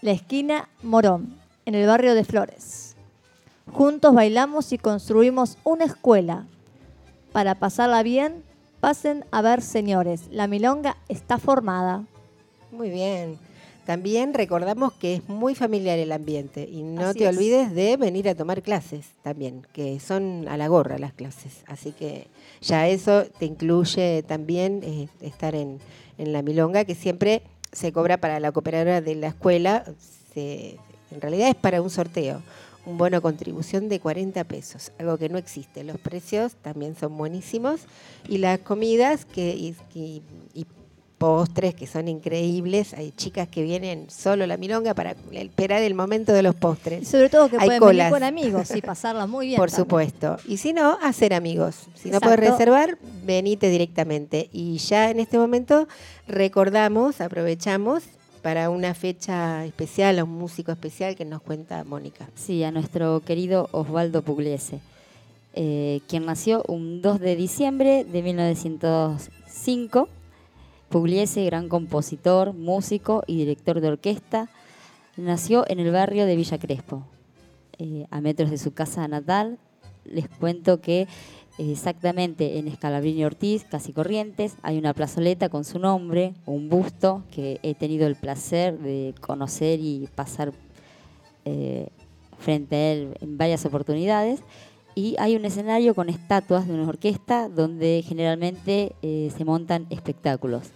S7: la esquina Morón, en el barrio de Flores. Juntos bailamos y construimos una escuela. Para pasarla bien, pasen a ver, señores. La milonga está formada.
S8: Muy bien. También recordamos que es muy familiar el ambiente y no
S7: Así
S8: te
S7: es.
S8: olvides de venir a tomar clases también, que son a la gorra las clases. Así que ya eso te incluye también eh, estar en, en la milonga, que siempre se cobra para la cooperadora de la escuela. se- en realidad es para un sorteo, un bono contribución de 40 pesos, algo que no existe. Los precios también son buenísimos y las comidas que, y- y- y postres que son increíbles. Hay chicas que vienen solo a la milonga para esperar el momento de los postres.
S7: Y sobre todo que
S8: Hay
S7: pueden
S8: colas.
S7: venir con amigos y pasarla muy bien.
S8: Por
S7: también.
S8: supuesto. Y si no, hacer amigos. Si no puedes reservar, venite directamente. Y ya en este momento recordamos, aprovechamos para una fecha especial, a un músico especial que nos cuenta Mónica.
S9: Sí, a nuestro querido Osvaldo Pugliese, eh, quien nació un 2 de diciembre de 1905. Pugliese, gran compositor, músico y director de orquesta, nació en el barrio de Villa Crespo, eh, a metros de su casa natal. Les cuento que exactamente en Escalabrini Ortiz, casi Corrientes, hay una plazoleta con su nombre, un busto que he tenido el placer de conocer y pasar eh, frente a él en varias oportunidades. Y hay un escenario con estatuas de una orquesta donde generalmente eh, se montan espectáculos.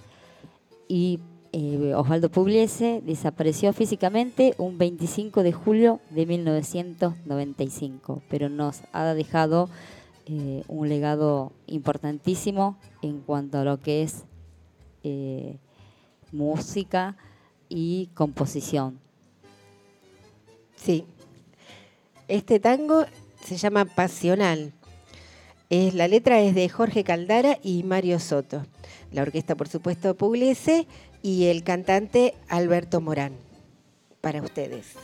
S9: Y eh, Osvaldo Pugliese desapareció físicamente un 25 de julio de 1995, pero nos ha dejado eh, un legado importantísimo en cuanto a lo que es eh, música y composición.
S8: Sí. Este tango se llama Pasional. Es, la letra es de Jorge Caldara y Mario Soto. La orquesta, por supuesto, Pugliese y el cantante Alberto Morán. Para ustedes.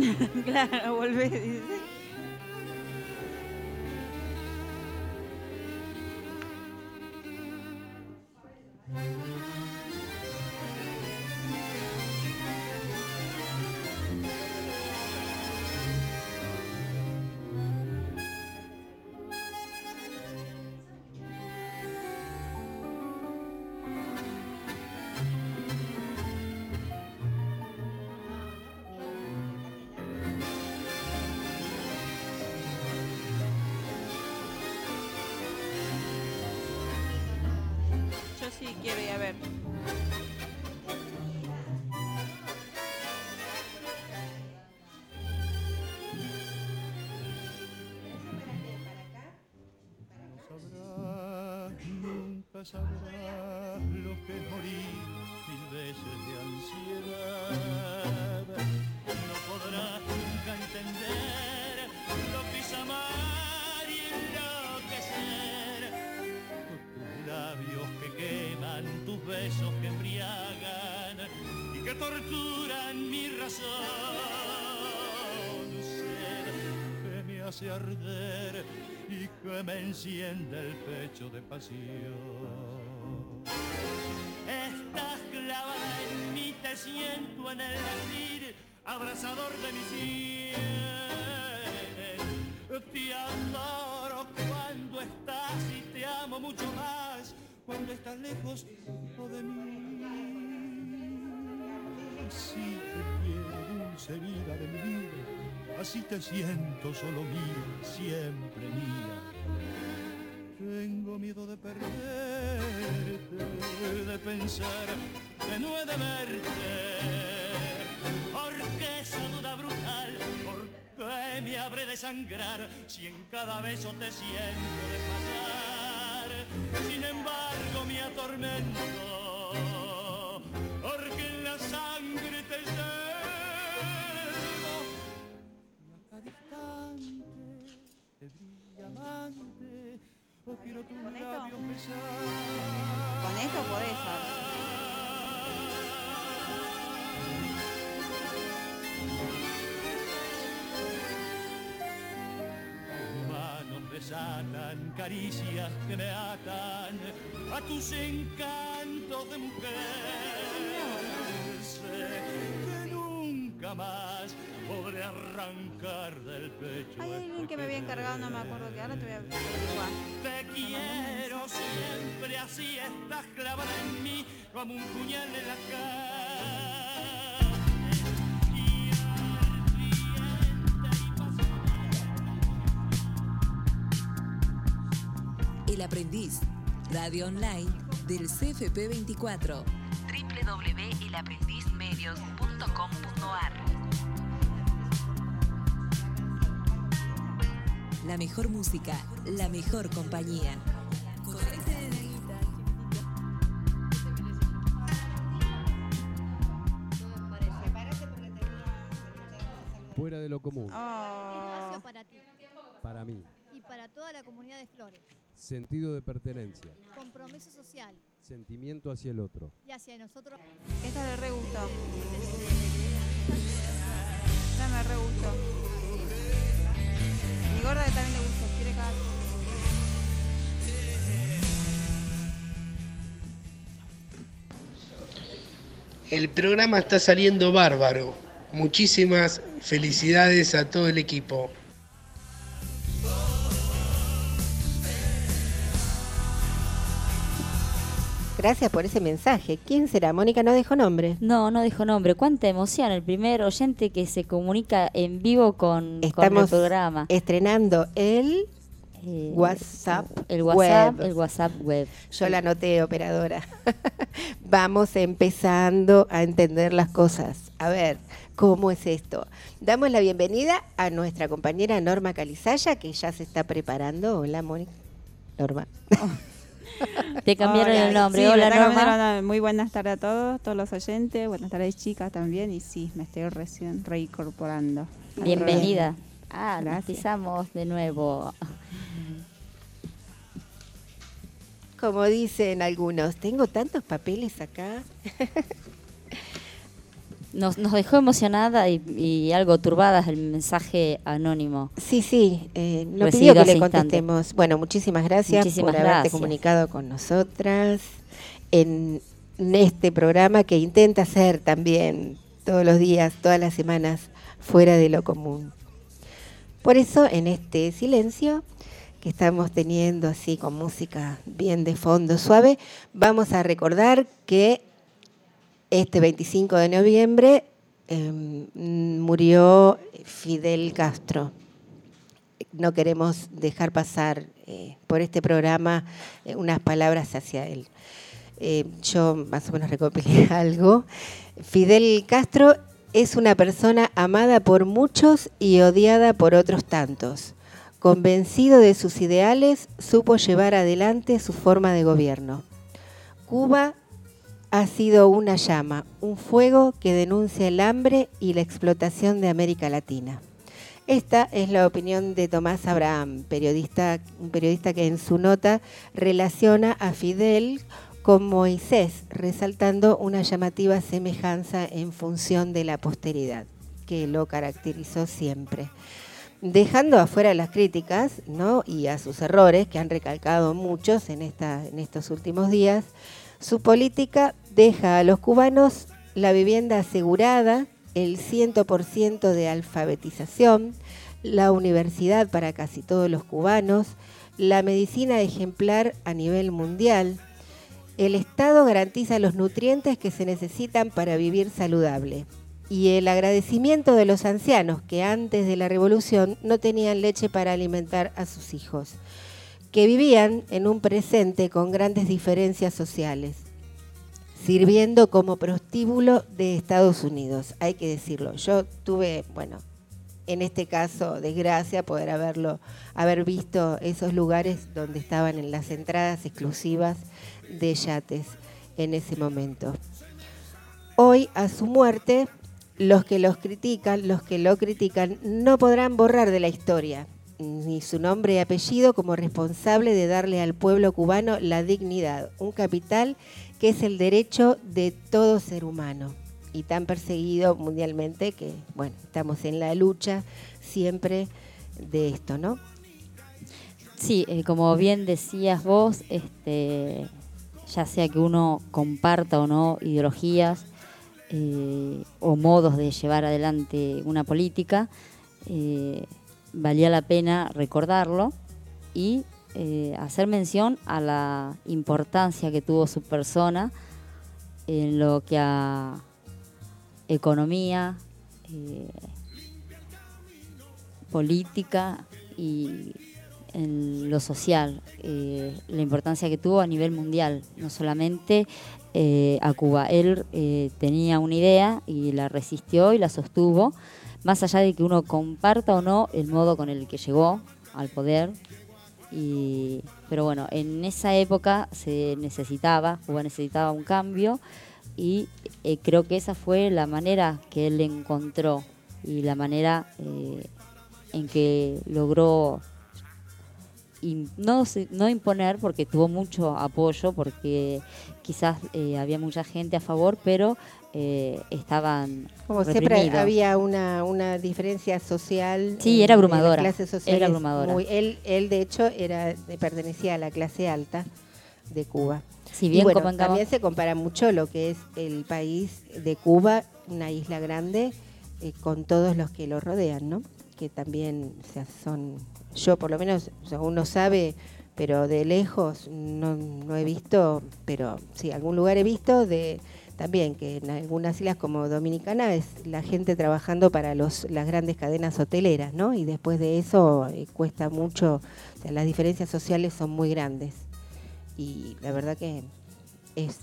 S16: claro, volvés. Quiero ir a ver.
S17: Arder y que me enciende el pecho de pasión. Estás clavada en mí, te siento en el latir, abrazador de mis sienes. Te adoro cuando estás y te amo mucho más cuando estás lejos de mí. Así te quiero, dulce vida de mi vida, así te siento solo mía, siempre mía. Tengo miedo de perderte, de pensar que no he de verte. Porque esa duda brutal, ¿por qué me habré de sangrar si en cada beso te siento de pasar? Sin embargo me atormento, amante, o quiero tus labios besar.
S16: Con esto podés
S17: manos desatan caricias que me atan a tus encantos de mujer. Sé que nunca más podré arrancar del pecho.
S16: Hay alguien que me había encargado, no me acuerdo que ahora te voy a averiguar.
S17: Te quiero siempre así, estás clavada en mí como un puñal en la cara.
S1: El Aprendiz, radio online del CFP 24. www.elaprendizmedios.com.ar La mejor música, la mejor compañía.
S18: Fuera de lo común.
S7: Espacio para ti
S18: Para mí.
S7: y para toda la comunidad de Flores.
S18: Sentido de pertenencia.
S7: Compromiso social
S18: Sentimiento hacia el otro.
S7: y hacia nosotros.
S16: Esta le re gustó. Esta me re gustó.
S19: El programa está saliendo bárbaro. Muchísimas felicidades a todo el equipo.
S8: Gracias por ese mensaje. ¿Quién será? Mónica no dejó nombre.
S9: No, no dijo nombre. Cuánta emoción. El primer oyente que se comunica en vivo con, con el
S8: Estamos
S9: programa.
S8: estrenando el
S9: Eh,
S8: WhatsApp.
S9: El WhatsApp,
S8: web.
S9: el WhatsApp web.
S8: Yo la anoté, operadora. Vamos empezando a entender las cosas. A ver, ¿cómo es esto? Damos la bienvenida a nuestra compañera Norma Calizaya, que ya se está preparando. Hola, Mónica. Norma.
S9: Te cambiaron
S16: Hola,
S9: el nombre.
S16: sí,
S9: Hola, Norma.
S16: nombre. Muy buenas tardes a todos, todos los oyentes. Buenas tardes, chicas, también. Y sí, me estoy recién reincorporando.
S9: Bienvenida. Ah, nos pisamos de nuevo.
S8: Como dicen algunos, tengo tantos papeles acá.
S9: Nos, nos dejó emocionada y, y algo turbadas el mensaje anónimo.
S8: Sí, sí, eh,
S9: Recibido
S8: pidió que le
S9: instante.
S8: contestemos. Bueno, muchísimas gracias
S9: Muchísimas
S8: por haberte
S9: gracias.
S8: comunicado con nosotras en, en este programa que intenta ser también todos los días, todas las semanas, fuera de lo común. Por eso, en este silencio que estamos teniendo así con música bien de fondo suave, vamos a recordar que este 25 de noviembre eh, murió Fidel Castro. No queremos dejar pasar eh, por este programa eh, unas palabras hacia él. Eh, yo más o menos recopilé algo. Fidel Castro es una persona amada por muchos y odiada por otros tantos. Convencido de sus ideales, supo llevar adelante su forma de gobierno. Cuba ha sido una llama, un fuego que denuncia el hambre y la explotación de América Latina. Esta es la opinión de Tomás Abraham, periodista, un periodista que en su nota relaciona a Fidel con Moisés, resaltando una llamativa semejanza en función de la posteridad, que lo caracterizó siempre. Dejando afuera las críticas ¿no? y a sus errores, que han recalcado muchos en, en estos últimos días, su política deja a los cubanos la vivienda asegurada, el 100% de alfabetización, la universidad para casi todos los cubanos, la medicina ejemplar a nivel mundial. El Estado garantiza los nutrientes que se necesitan para vivir saludable. Y el agradecimiento de los ancianos que antes de la revolución no tenían leche para alimentar a sus hijos, que vivían en un presente con grandes diferencias sociales sirviendo como prostíbulo de Estados Unidos, hay que decirlo. Yo tuve, bueno, en este caso, desgracia, poder haberlo, haber visto esos lugares donde estaban en las entradas exclusivas de yates en ese momento. Hoy, a su muerte, los que los critican, los que lo critican, no podrán borrar de la historia ni su nombre y apellido como responsable de darle al pueblo cubano la dignidad, un capital que es el derecho de todo ser humano y tan perseguido mundialmente que, bueno, estamos en la lucha siempre de esto, ¿no?
S9: Sí, eh, como bien decías vos, este, ya sea que uno comparta o no ideologías eh, o modos de llevar adelante una política, eh, valía la pena recordarlo y eh, hacer mención a la importancia que tuvo su persona en lo que a economía, eh, política y en lo social, eh, la importancia que tuvo a nivel mundial, no solamente eh, a Cuba. Él eh, tenía una idea y la resistió y la sostuvo, más allá de que uno comparta o no el modo con el que llegó al poder. Y, pero bueno, en esa época se necesitaba, Cuba necesitaba un cambio y eh, creo que esa fue la manera que él encontró y la manera eh, en que logró no, no imponer porque tuvo mucho apoyo, porque quizás eh, había mucha gente a favor, pero eh, estaban
S8: Como siempre había una, una diferencia social.
S9: Sí,
S8: en-
S9: era abrumadora,
S8: clases
S9: era
S8: sociales
S9: abrumadora.
S8: muy- él, él, de hecho, era pertenecía a la clase alta de Cuba.
S9: Si
S8: Y
S9: bien
S8: bueno, también se compara mucho lo que es el país de Cuba, una isla grande, eh, con todos los que lo rodean, ¿no? Que también o sea, son, yo por lo menos, o sea, uno sabe, pero de lejos no, no he visto, pero sí, algún lugar he visto de también que en algunas islas como Dominicana es la gente trabajando para los, las grandes cadenas hoteleras, ¿no? Y después de eso eh, cuesta mucho, o sea, las diferencias sociales son muy grandes y la verdad que es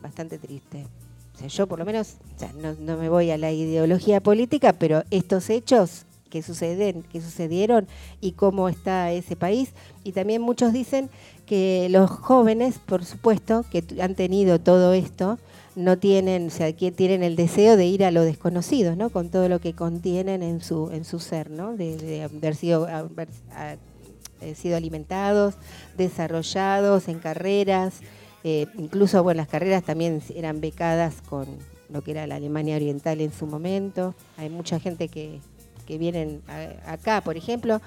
S8: bastante triste. O sea, yo por lo menos, o no, no me voy a la ideología política, pero estos hechos que suceden, que sucedieron y cómo está ese país, y también muchos dicen que los jóvenes, por supuesto, que han tenido todo esto, no tienen, o sea, tienen el deseo de ir a lo desconocido, ¿no? Con todo lo que contienen en su en su ser, ¿no? De, haber sido haber, a- eh, sido alimentados, desarrollados en carreras, eh, incluso bueno las carreras también eran becadas con lo que era la Alemania Oriental en su momento. Hay mucha gente que, que vienen acá, por ejemplo,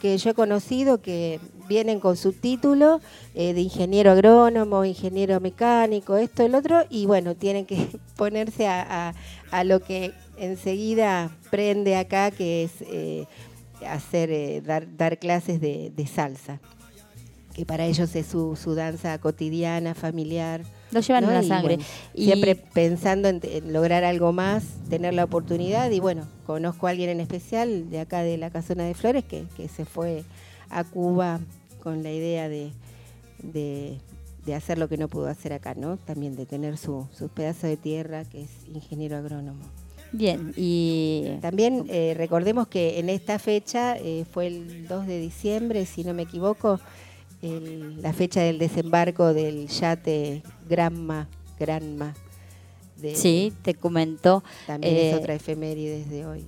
S8: que yo he conocido que vienen con su título eh, de ingeniero agrónomo, ingeniero mecánico, esto, el otro, y bueno, tienen que ponerse a, a- a lo que enseguida prende acá, que es eh, hacer, eh, dar, dar clases de, de salsa, que para ellos es su, su danza cotidiana, familiar.
S9: Lo llevan en la
S8: Y,
S9: sangre.
S8: bueno,
S9: Y-
S8: Siempre pensando en, en lograr algo más, tener la oportunidad, y bueno, conozco a alguien en especial de acá de la Casona de Flores que, que se fue a Cuba con la idea de, de, de hacer lo que no pudo hacer acá, ¿no? También de tener su, su pedazo de tierra, que es ingeniero agrónomo.
S9: Bien, y
S8: También eh, recordemos que en esta fecha, eh, fue el 2 de diciembre, si no me equivoco, el- la fecha del desembarco del yate Granma, Granma. de-
S9: Sí, te comento.
S8: También
S9: eh,
S8: es otra efeméride de hoy.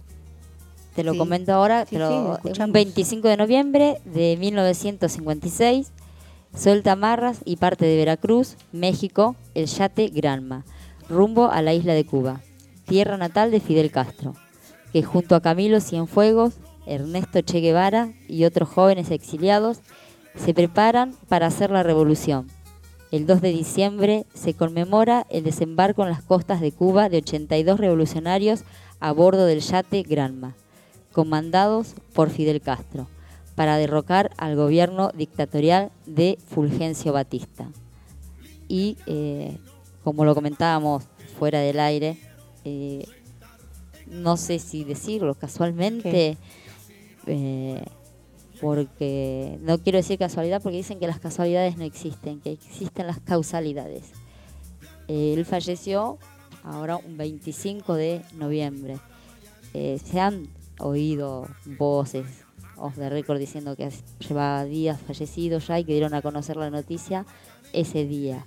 S9: Te lo
S8: Sí.
S9: comento ahora,
S8: Sí,
S9: te lo-
S8: sí,
S9: un
S8: escuchamos.
S9: 25 de noviembre de 1956, suelta amarras y parte de Veracruz, México, el yate Granma, rumbo a la isla de Cuba, tierra natal de Fidel Castro, que junto a Camilo Cienfuegos, Ernesto Che Guevara y otros jóvenes exiliados se preparan para hacer la revolución. El 2 de diciembre se conmemora el desembarco en las costas de Cuba de 82 revolucionarios a bordo del yate Granma, comandados por Fidel Castro, para derrocar al gobierno dictatorial de Fulgencio Batista. Y, eh, como lo comentábamos fuera del aire, eh, no sé si decirlo casualmente, eh, porque no quiero decir casualidad porque dicen que las casualidades no existen, que existen las causalidades. Eh, él falleció ahora un 25 de noviembre. Eh, se han oído voces off the record diciendo que llevaba días fallecido ya y que dieron a conocer la noticia ese día.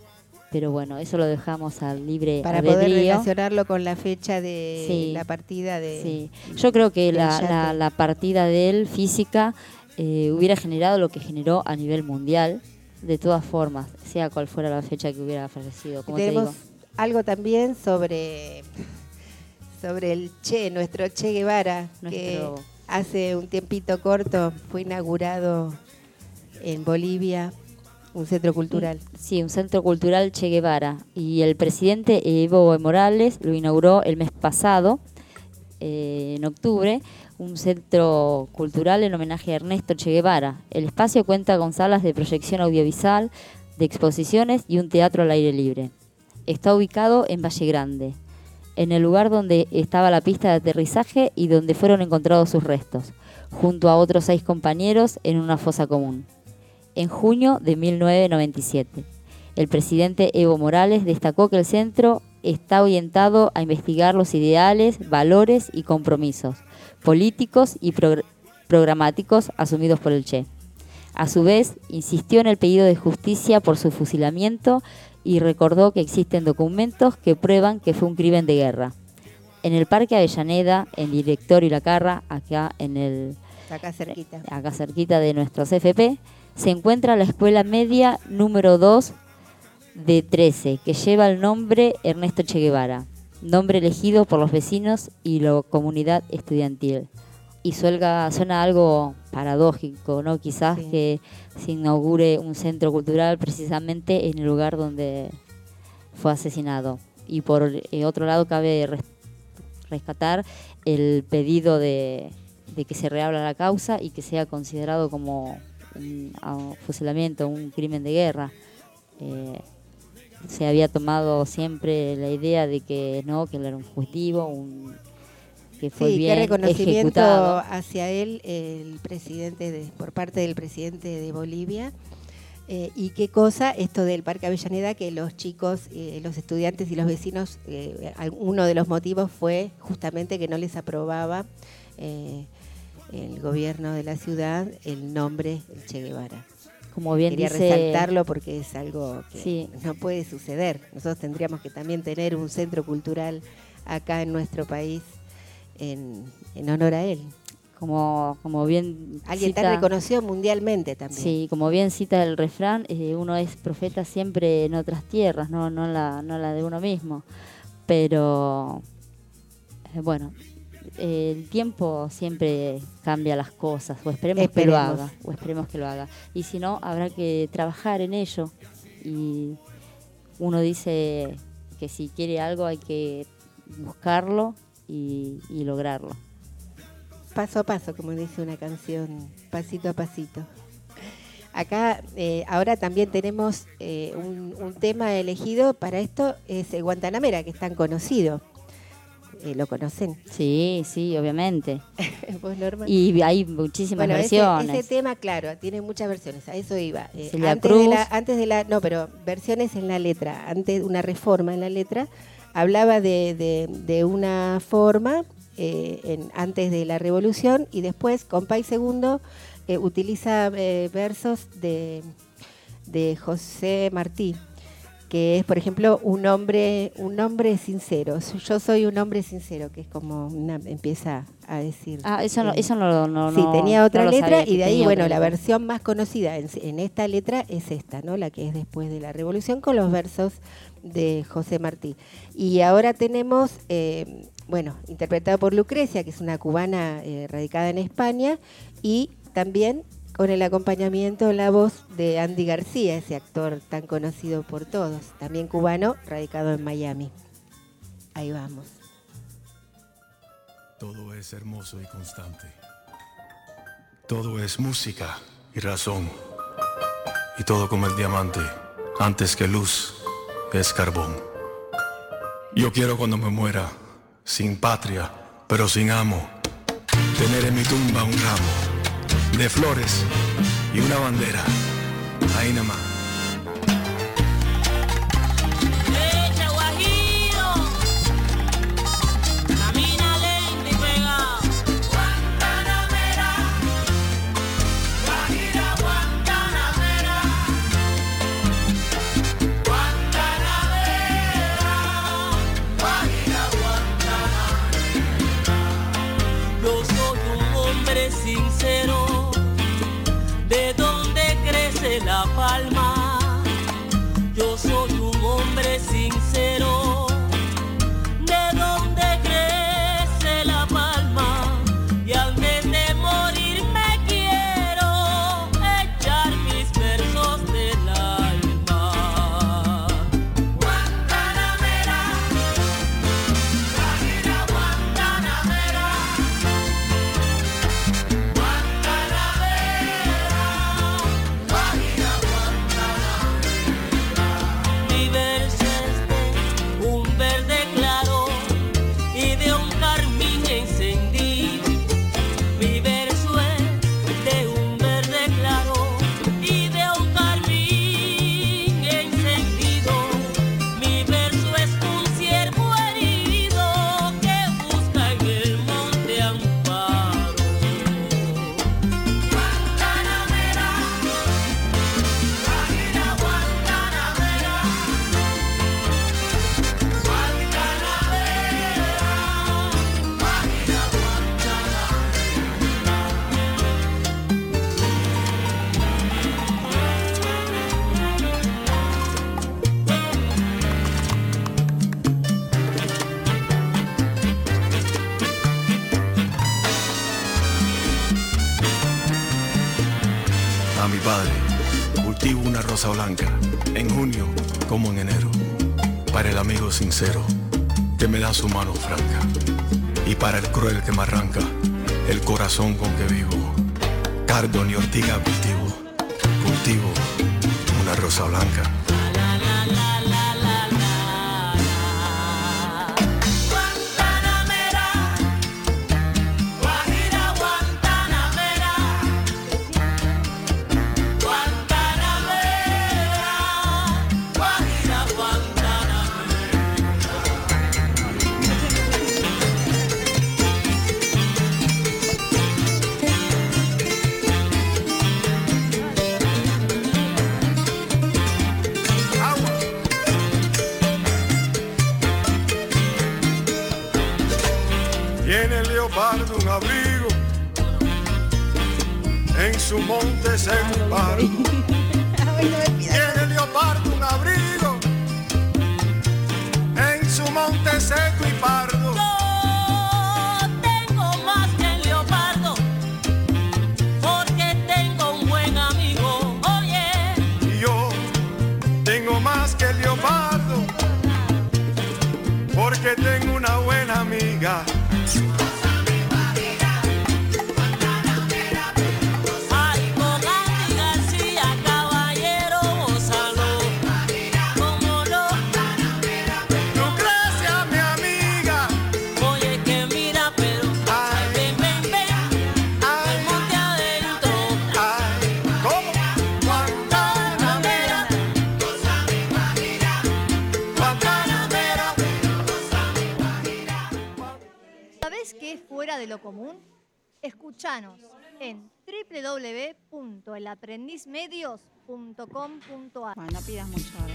S9: Pero bueno, eso lo dejamos al libre
S8: Para poder relacionarlo con la fecha de
S9: Sí.
S8: la partida de.
S9: Sí. Yo creo que la- la partida de él física eh, hubiera generado lo que generó a nivel mundial, de todas formas, sea cual fuera la fecha que hubiera fallecido. Como te
S8: Tenemos
S9: digo.
S8: algo también sobre, sobre el Che, nuestro Che Guevara, que
S9: Nuestro-
S8: hace un tiempito corto fue inaugurado en Bolivia un centro cultural.
S9: Sí, un centro cultural Che Guevara. Y el presidente Evo Morales lo inauguró el mes pasado, eh, en octubre, un centro cultural en homenaje a Ernesto Che Guevara. El espacio cuenta con salas de proyección audiovisual, de exposiciones y un teatro al aire libre. Está ubicado en Valle Grande, en el lugar donde estaba la pista de aterrizaje y donde fueron encontrados sus restos, junto a otros seis compañeros en una fosa común en junio de 1997. El presidente Evo Morales destacó que el centro está orientado a investigar los ideales, valores y compromisos políticos y progr- programáticos asumidos por el Che. A su vez, insistió en el pedido de justicia por su fusilamiento y recordó que existen documentos que prueban que fue un crimen de guerra. En el Parque Avellaneda, en Director y La Carra, acá en el
S8: Acá cerquita.
S9: acá cerquita de nuestro CFP, se encuentra la escuela media número 2 de 13, que lleva el nombre Ernesto Che Guevara, nombre elegido por los vecinos y la comunidad estudiantil. Y suelga, suena algo paradójico, ¿no? Quizás que se inaugure un centro cultural precisamente en el lugar donde fue asesinado. Y por eh, otro lado cabe res- rescatar el pedido de, de que se reabra la causa y que sea considerado como un fusilamiento, un crimen de guerra. Eh, se había tomado siempre la idea de que no, que él era un fugitivo, un, que fue
S8: Sí,
S9: bien
S8: qué reconocimiento
S9: ejecutado.
S8: hacia él el presidente de- por parte del presidente de Bolivia. Eh, y qué cosa esto del Parque Avellaneda, que los chicos, eh, los estudiantes y los vecinos, eh, uno de los motivos fue justamente que no les aprobaba eh, el gobierno de la ciudad el nombre Che Guevara.
S9: Como bien
S8: Quería
S9: dice-
S8: resaltarlo porque es algo que
S9: Sí.
S8: no puede suceder. Nosotros tendríamos que también tener un centro cultural acá en nuestro país en, en honor a él.
S9: Como, como bien
S8: Alguien
S9: cita-
S8: tan reconocido mundialmente también.
S9: Sí, como bien cita el refrán, eh, uno es profeta siempre en otras tierras, no, no, la, no la de uno mismo. Pero eh, bueno, el tiempo siempre cambia las cosas, o esperemos, que lo haga, o esperemos que lo haga. Y si no, habrá que trabajar en ello. Y uno dice que si quiere algo hay que buscarlo y, y lograrlo.
S8: Paso a paso, como dice una canción, pasito a pasito. Acá eh, ahora también tenemos eh, un, un tema elegido para esto, es el Guantanamera, que es tan conocido. Eh, ¿Lo conocen?
S9: Sí, sí, obviamente.
S8: ¿Vos, Norma?
S9: Y hay muchísimas
S8: Bueno,
S9: versiones.
S8: Ese, tema, claro, tiene muchas versiones, a eso iba. Eh, antes, de
S9: Cruz.
S8: la, antes de la, no, pero versiones en la letra, antes una reforma en la letra, hablaba de, de- de una forma eh, en- antes de la revolución y después, Compay Segundo eh, utiliza eh, versos de, de José Martí. Que es, por ejemplo, un hombre, un hombre sincero. Yo soy un hombre sincero, que es como una, empieza a decir.
S9: Ah, eso no-
S8: eh,
S9: eso no- no-
S8: Sí, tenía otra
S9: no
S8: letra
S9: sabía
S8: y de ahí, bueno, la
S9: letra.
S8: versión más conocida en, en esta letra es esta, ¿no? La que es después de la Revolución con los versos de José Martí. Y ahora tenemos, eh, bueno, interpretada por Lucrecia, que es una cubana eh, radicada en España, y también con el acompañamiento en la voz de Andy García, ese actor tan conocido por todos, también cubano, radicado en Miami. Ahí vamos.
S20: Todo es hermoso y constante. Todo es música y razón. Y todo como el diamante, antes que luz, es carbón. Yo quiero cuando me muera, sin patria, pero sin amo, tener en mi tumba un ramo de flores y una bandera. Ahí nada más.
S21: La palma.
S20: Ortiga cultivo, cultivo una rosa blanca.
S7: mismedios.com.ar.
S16: Bueno, no pidas mucho ahora.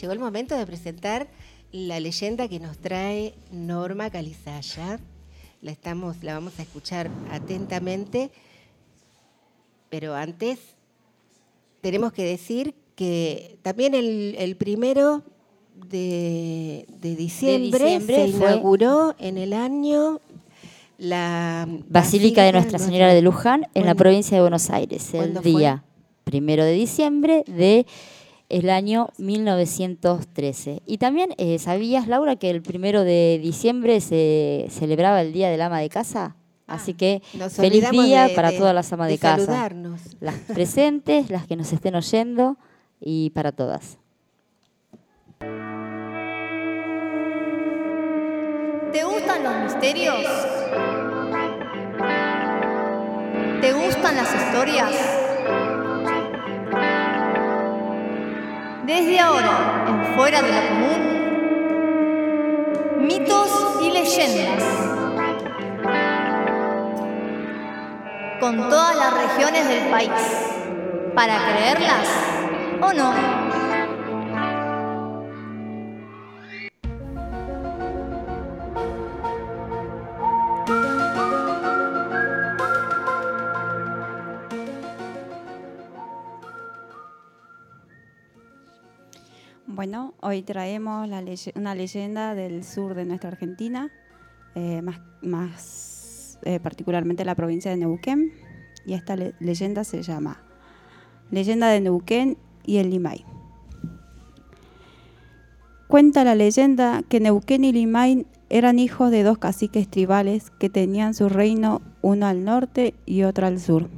S8: Llegó el momento de presentar la leyenda que nos trae Norma Calizaya. La, estamos, la vamos a escuchar atentamente, pero antes tenemos que decir que también el, el primero de, de diciembre,
S9: diciembre
S8: se inauguró en el año la
S9: Basílica de Nuestra Señora de Luján en la provincia de Buenos Aires, el día primero de diciembre de el año 1913. Y también, eh, ¿sabías, Laura, que el primero de diciembre se celebraba el Día del Ama de Casa? Así que
S8: Ah, nos
S9: feliz día
S8: de-
S9: para
S8: de-
S9: todas las amas de,
S8: de
S9: casa.
S8: saludarnos.
S9: Las presentes, las que nos estén oyendo y para todas.
S7: ¿Te gustan los misterios? ¿Te gustan las historias? Desde ahora, en Fuera de lo Común, mitos y leyendas. Con todas las regiones del país. Para creerlas o no.
S16: Bueno, hoy traemos la leye- una leyenda del sur de nuestra Argentina, eh, más, más, eh, particularmente la provincia de Neuquén, y esta le- leyenda se llama Leyenda de Neuquén y el Limay. Cuenta la leyenda que Neuquén y Limay eran hijos de dos caciques tribales que tenían su reino uno al norte y otro al sur.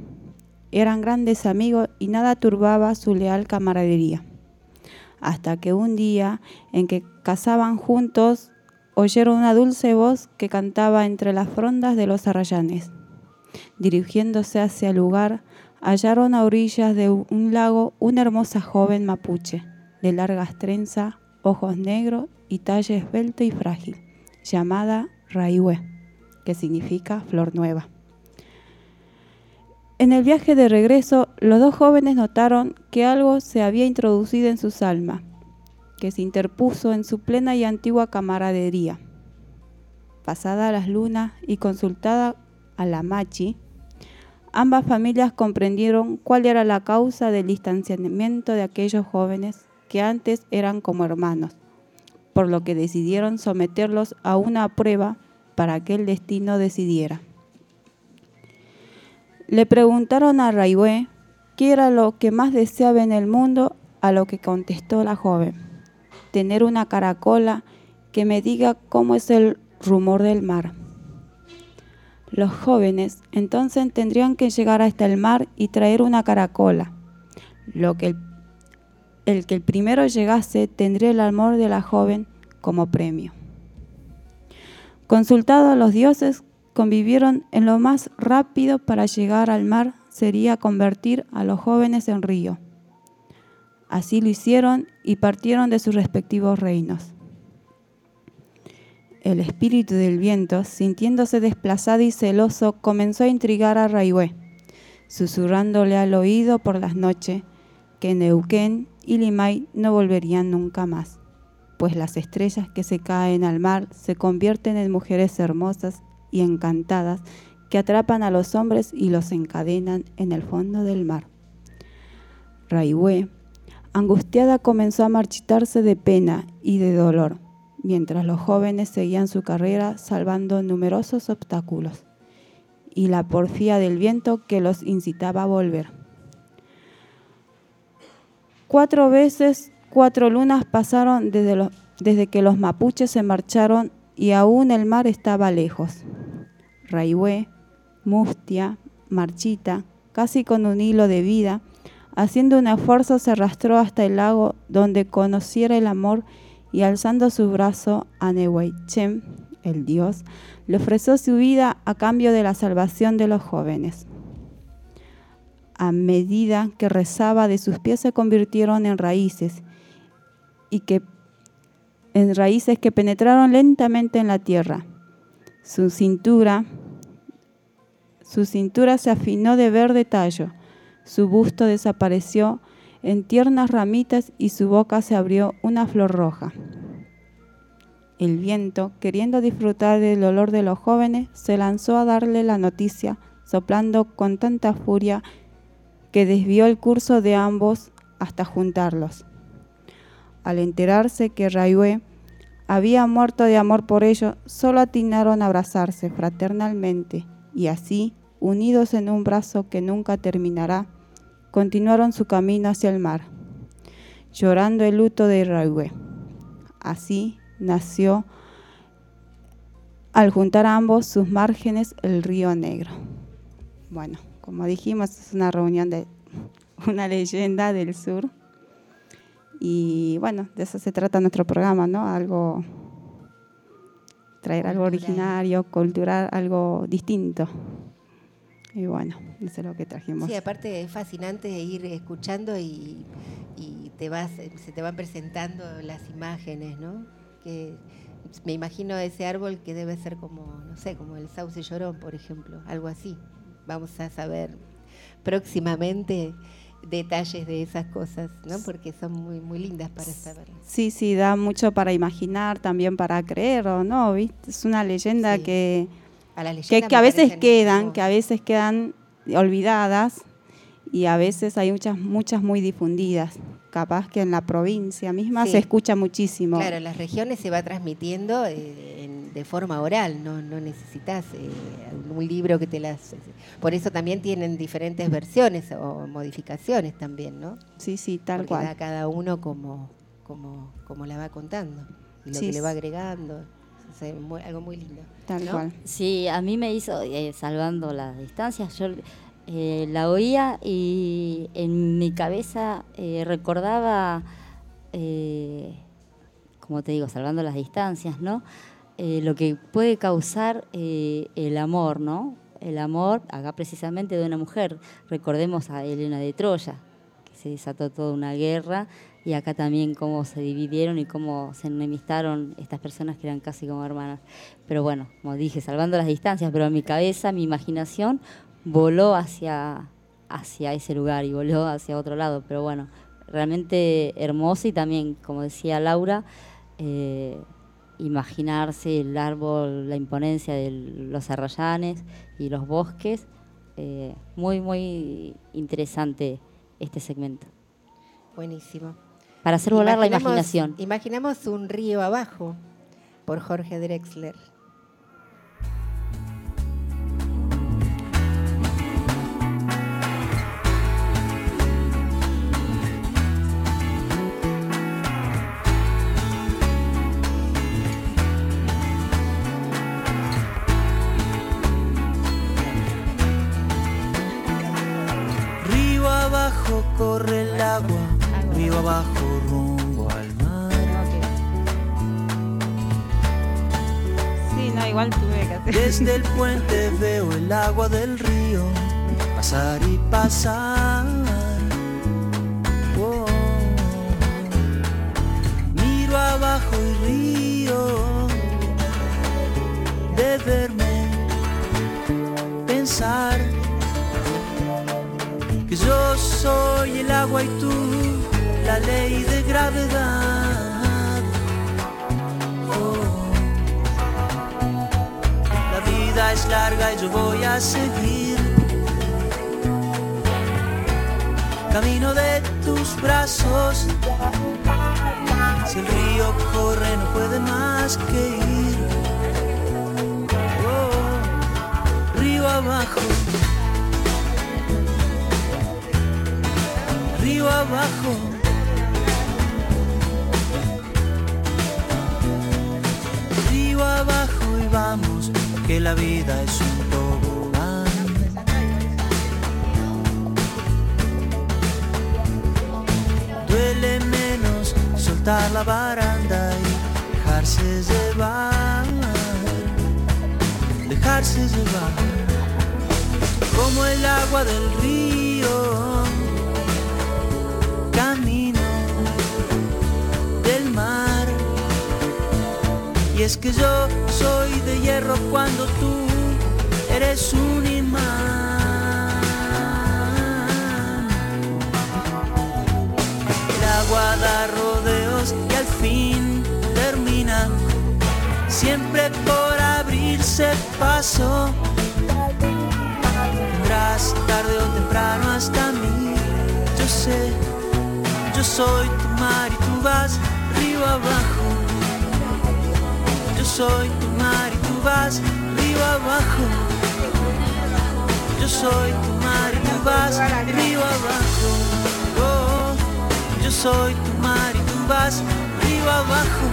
S16: Eran grandes amigos y nada turbaba su leal camaradería hasta que un día en que cazaban juntos oyeron una dulce voz que cantaba entre las frondas de los arrayanes. Dirigiéndose hacia el lugar, hallaron a orillas de un lago una hermosa joven mapuche, de largas trenzas, ojos negros y talle esbelto y frágil, llamada Raihue, que significa flor nueva. En el viaje de regreso, los dos jóvenes notaron que algo se había introducido en sus almas, que se interpuso en su plena y antigua camaradería. Pasada las lunas y consultada a la machi, ambas familias comprendieron cuál era la causa del distanciamiento de aquellos jóvenes que antes eran como hermanos, por lo que decidieron someterlos a una prueba para que el destino decidiera. Le preguntaron a Raihue qué era lo que más deseaba en el mundo, a lo que contestó la joven. Tener una caracola que me diga cómo es el rumor del mar. Los jóvenes entonces tendrían que llegar hasta el mar y traer una caracola. Lo que el, que el primero llegase tendría el amor de la joven como premio. Consultados los dioses, convivieron en lo más rápido para llegar al mar sería convertir a los jóvenes en río. Así lo hicieron y partieron de sus respectivos reinos. El espíritu del viento, sintiéndose desplazado y celoso, comenzó a intrigar a Raihue, susurrándole al oído por las noches que Neuquén y Limay no volverían nunca más, pues las estrellas que se caen al mar se convierten en mujeres hermosas y encantadas que atrapan a los hombres y los encadenan en el fondo del mar. Raihue, angustiada, comenzó a marchitarse de pena y de dolor, mientras los jóvenes seguían su carrera salvando numerosos obstáculos y la porfía del viento que los incitaba a volver. Cuatro veces, cuatro lunas pasaron desde, desde que los mapuches se marcharon y aún el mar estaba lejos. Raihue, mustia, marchita, casi con un hilo de vida, haciendo un esfuerzo se arrastró hasta el lago donde conociera el amor y alzando su brazo a Nehuaychem, el dios, le ofreció su vida a cambio de la salvación de los jóvenes. A medida que rezaba, de sus pies se convirtieron en raíces y que en raíces que penetraron lentamente en la tierra. Su cintura, su cintura se afinó de verde tallo, su busto desapareció en tiernas ramitas y su boca se abrió una flor roja. El viento, queriendo disfrutar del olor de los jóvenes, se lanzó a darle la noticia, soplando con tanta furia que desvió el curso de ambos hasta juntarlos. Al enterarse que Rayue había muerto de amor por ellos, solo atinaron a abrazarse fraternalmente y así, unidos en un brazo que nunca terminará, continuaron su camino hacia el mar, llorando el luto de Rayue. Así nació, al juntar a ambos sus márgenes, el río Negro. Bueno, como dijimos, es una reunión de una leyenda del sur. Y bueno, de eso se trata nuestro programa, ¿no? Algo, traer algo originario, cultural, algo distinto. Y bueno, eso es lo que trajimos.
S8: Sí, aparte es fascinante ir escuchando y, y te vas, se te van presentando las imágenes, ¿no? Que me imagino ese árbol que debe ser como, no sé, como el sauce llorón, por ejemplo, algo así. Vamos a saber próximamente detalles de esas cosas, ¿no? Porque son muy muy lindas para saber.
S16: Sí, sí, da mucho para imaginar, también para creer, ¿o no? ¿Viste? Es una leyenda que,
S8: A las
S16: que,
S8: leyendas
S16: que a veces quedan,
S8: como-
S16: que a veces quedan olvidadas y a veces hay muchas, muchas muy difundidas. Capaz que en la provincia misma
S8: Sí.
S16: se escucha muchísimo.
S8: Claro, en las regiones se va transmitiendo eh, en- de forma oral, no, no necesitas eh, un libro que te las... Por eso también tienen diferentes versiones o modificaciones también, ¿no?
S16: Sí, sí, tal
S8: Porque
S16: cual.
S8: da cada uno como, como, como la va contando y lo
S9: Sí,
S8: que le va agregando. Muy- algo muy lindo.
S16: Tal
S8: ¿no?
S16: cual.
S9: Sí, a mí me hizo, eh, salvando las distancias, yo eh, la oía y en mi cabeza eh, recordaba, eh, como te digo, salvando las distancias, ¿no? Eh, lo que puede causar eh, el amor, ¿no? El amor, acá precisamente de una mujer. Recordemos a Elena de Troya, que se desató toda una guerra, y acá también cómo se dividieron y cómo se enemistaron estas personas que eran casi como hermanas. Pero bueno, como dije, salvando las distancias, pero en mi cabeza, mi imaginación voló hacia, hacia ese lugar y voló hacia otro lado. Pero bueno, realmente hermoso y también, como decía Laura, eh, imaginarse el árbol, la imponencia de los arrayanes y los bosques. eh, muy, muy interesante este segmento.
S8: Buenísimo.
S9: Para hacer volar la imaginación.
S8: Imaginamos un río abajo por Jorge Drexler.
S22: Río abajo corre el agua, río abajo Desde el puente veo el agua del río pasar y pasar. Oh. Miro abajo y río de verme pensar que yo soy el agua y tú la ley de gravedad. Larga y yo voy a seguir. Camino de tus brazos. Si el río corre no puede más que ir. Oh, río abajo. Río abajo. Abajo y vamos, que la vida es un tobogán. Duele menos soltar la baranda y dejarse llevar, dejarse llevar, como el agua del río, camino del mar. Y es que yo soy de hierro cuando tú eres un imán. agua da rodeos y al fin termina, siempre por abrirse paso. Vendrás tarde o temprano hasta mí, yo sé, yo soy tu mar y tú vas río abajo. Soy tu mar y tú vas río abajo. Yo soy tu mar y tú vas río abajo. Oh, yo soy tu mar y tú vas río abajo.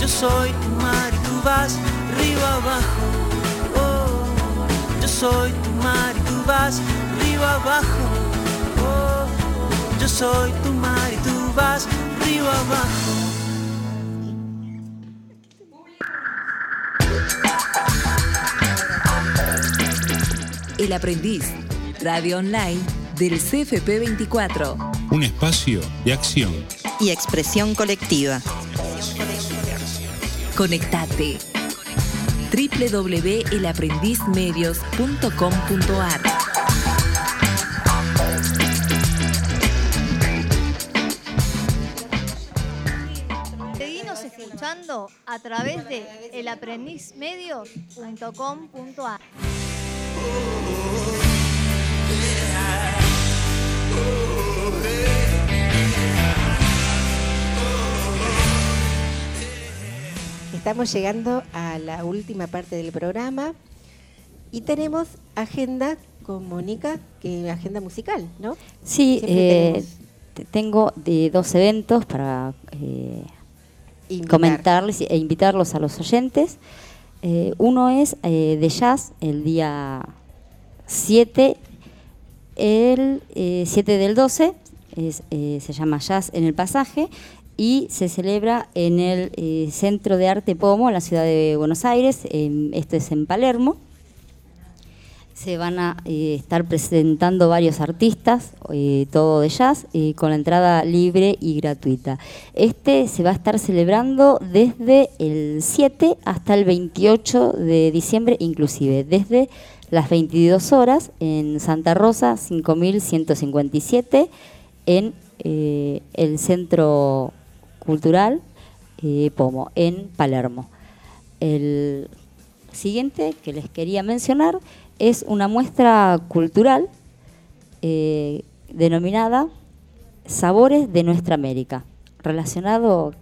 S22: Yo soy tu mar y tú vas río abajo. Oh, yo soy tu mar y tú vas río abajo. Oh, yo soy tu mar y tú vas río abajo.
S1: El aprendiz, radio online del CFP 24.
S2: Un espacio de acción.
S3: y expresión colectiva.
S1: Conectate. www.elaprendizmedios.com.ar
S7: Seguinos escuchando a través de elaprendizmedios.com.ar.
S8: Estamos llegando a la última parte del programa y tenemos agenda con Mónica, que agenda musical, ¿no?
S9: Sí, eh, tengo de dos eventos para eh, comentarles e invitarlos a los oyentes. Eh, uno es eh, de jazz el día 7, el eh, 7 del 12, es, eh, se llama Jazz en el Pasaje y se celebra en el eh, Centro de Arte Pomo, en la ciudad de Buenos Aires, em, esto es en Palermo. Se van a eh, estar presentando varios artistas, eh, todo de jazz, con la entrada libre y gratuita. Este se va a estar celebrando desde el 7 hasta el 28 de diciembre, inclusive, desde las 22 horas en Santa Rosa, 5157, en eh, el Centro Cultural eh, Pomo, en Palermo. El siguiente que les quería mencionar es una muestra cultural eh, denominada Sabores de Nuestra América, relacionado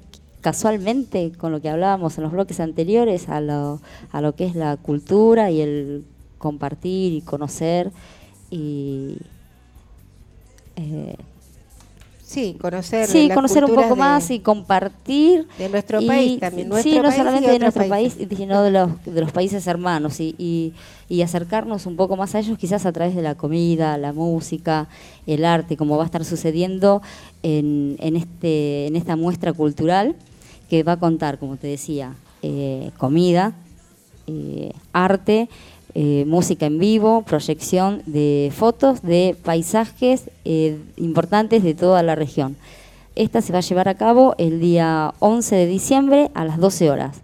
S9: casualmente con lo que hablábamos en los bloques anteriores, a lo, a lo que es la cultura y el compartir y conocer y eh,
S8: Sí, conocer
S9: Sí,
S8: las
S9: conocer un poco
S8: de-
S9: más y compartir.
S8: de nuestro
S9: Y-
S8: país también, nuestro
S9: sí, no
S8: país
S9: solamente de nuestro país,
S8: países.
S9: sino de los, de los países hermanos y, y- y acercarnos un poco más a ellos, quizás a través de la comida, la música, el arte, como va a estar sucediendo en, en, este, en esta muestra cultural que va a contar, como te decía, eh, comida, eh, arte, eh, música en vivo, proyección de fotos de paisajes eh, importantes de toda la región. Esta se va a llevar a cabo el día 11 de diciembre a las 12 horas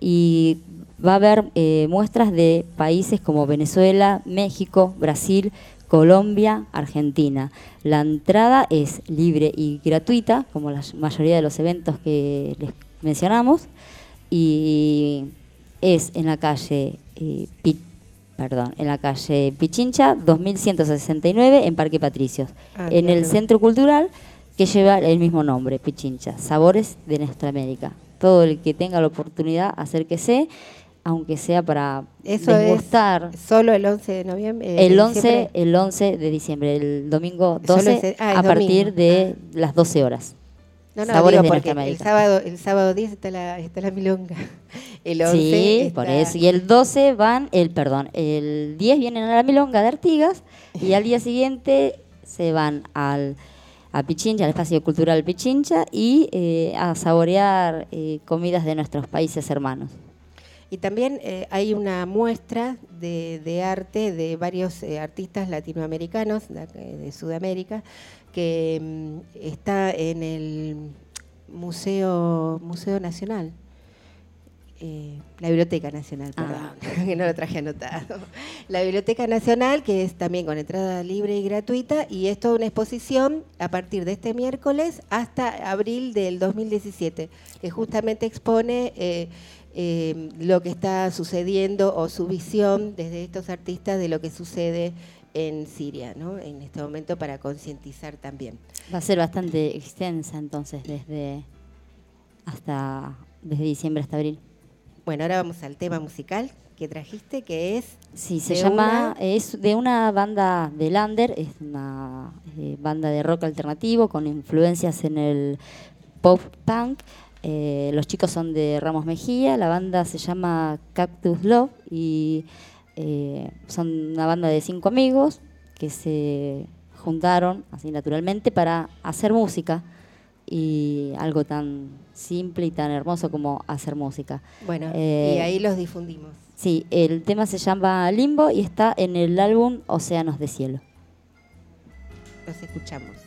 S9: y va a haber eh, muestras de países como Venezuela, México, Brasil, Colombia, Argentina. La entrada es libre y gratuita, como la mayoría de los eventos que les mencionamos, y es en la calle eh, Pi- perdón, en la calle Pichincha 2169 en Parque Patricios,
S8: Ah,
S9: en el centro cultural que lleva el mismo nombre, Pichincha, Sabores de Nuestra América. Todo el que tenga la oportunidad, acérquese, aunque sea para
S8: Eso es solo el 11 de noviembre. eh,
S9: El
S8: de
S9: 11,
S8: diciembre.
S9: el 11 de diciembre, el domingo
S8: Solo
S9: 12,
S8: ese- ah,
S9: a partir de las 12 horas.
S8: No, no,
S9: Sabores
S8: digo
S9: de
S8: porque el sábado, el sábado 10 está la, está la milonga. El 11
S9: Sí,
S8: está-
S9: por eso. Y el 12 van, el perdón, el 10 vienen a la Milonga de Artigas y al día siguiente se van al a Pichincha, al espacio cultural Pichincha y eh, a saborear eh, comidas de nuestros países hermanos.
S8: Y también eh, hay una muestra de, de arte de varios artistas latinoamericanos de Sudamérica que mm, está en el Museo, Museo Nacional.
S14: eh, la Biblioteca Nacional, perdón, que no lo traje anotado. La Biblioteca Nacional, que es también con entrada libre y gratuita, y es toda una exposición a partir de este miércoles hasta abril del 2017, que justamente expone eh, eh, lo que está sucediendo o su visión desde estos artistas de lo que sucede en Siria, ¿no? en este momento para concientizar también.
S9: Va a ser bastante extensa entonces desde hasta desde diciembre hasta abril.
S14: Bueno, ahora vamos al tema musical que trajiste, que es...
S9: Sí, se llama,
S14: una-
S9: es de una banda de Lander, es una eh, banda de rock alternativo con influencias en el pop punk. Eh, los chicos son de Ramos Mejía, la banda se llama Cactus Love y eh, son una banda de cinco amigos que se juntaron así naturalmente para hacer música y algo tan simple y tan hermoso como hacer música.
S14: Bueno,
S9: Eh,
S14: y ahí los difundimos.
S9: Sí, el tema se llama Limbo y está en el álbum Océanos de Cielo.
S14: Los escuchamos.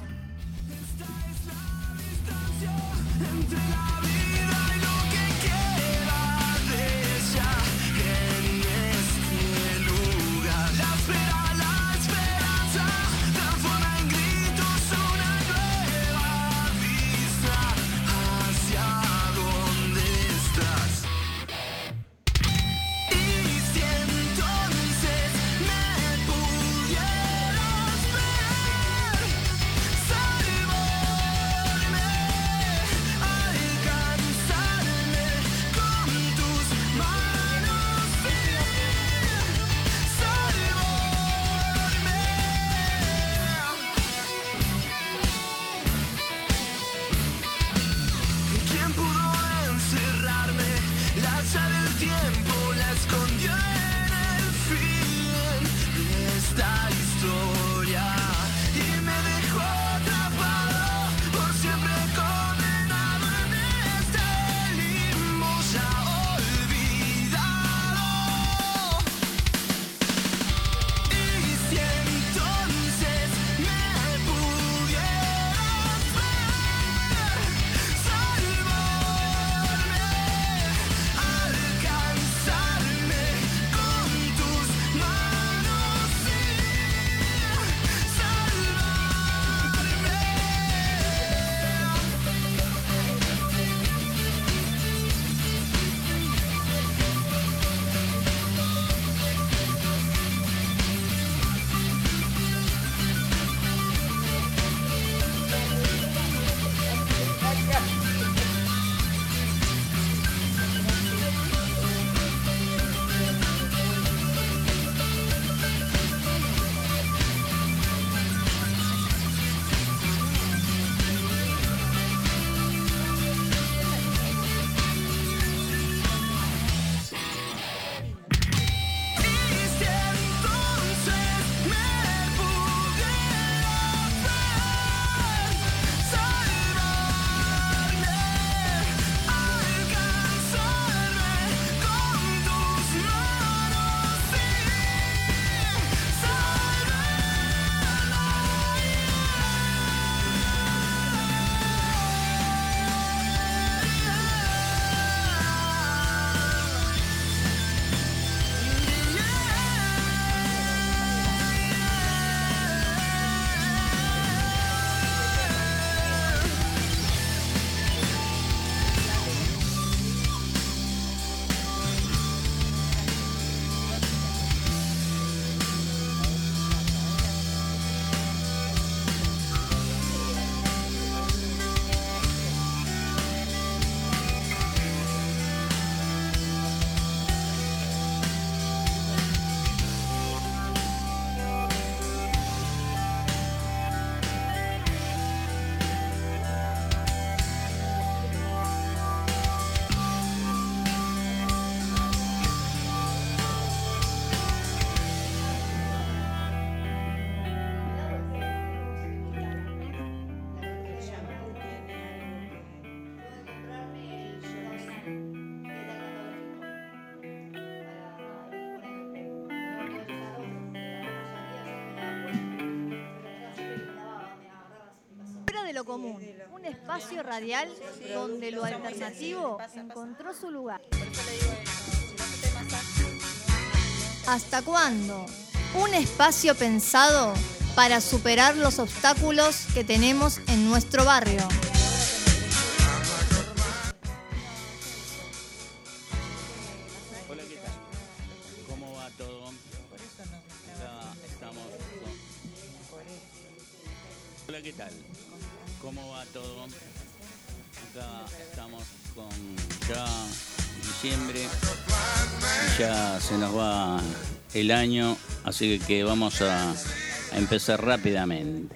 S7: Espacio radial donde lo alternativo encontró su lugar. ¿Hasta cuándo? Un espacio pensado para superar los obstáculos que tenemos en nuestro barrio.
S23: Ya diciembre, ya se nos va el año, así que vamos a, a empezar rápidamente.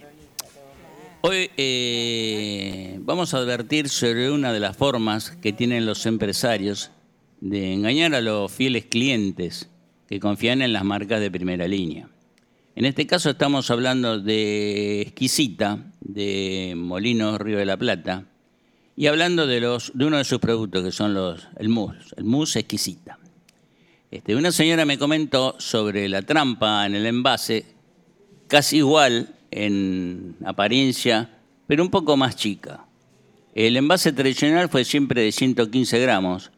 S23: Hoy eh, vamos a advertir sobre una de las formas que tienen los empresarios de engañar a los fieles clientes que confían en las marcas de primera línea. En este caso estamos hablando de Exquisita, de Molinos Río de la Plata, y hablando de, los, de uno de sus productos, que son los, el mousse, el mousse Exquisita. Este, una señora me comentó sobre la trampa en el envase, casi igual en apariencia, pero un poco más chica. El envase tradicional fue siempre de 115 gramos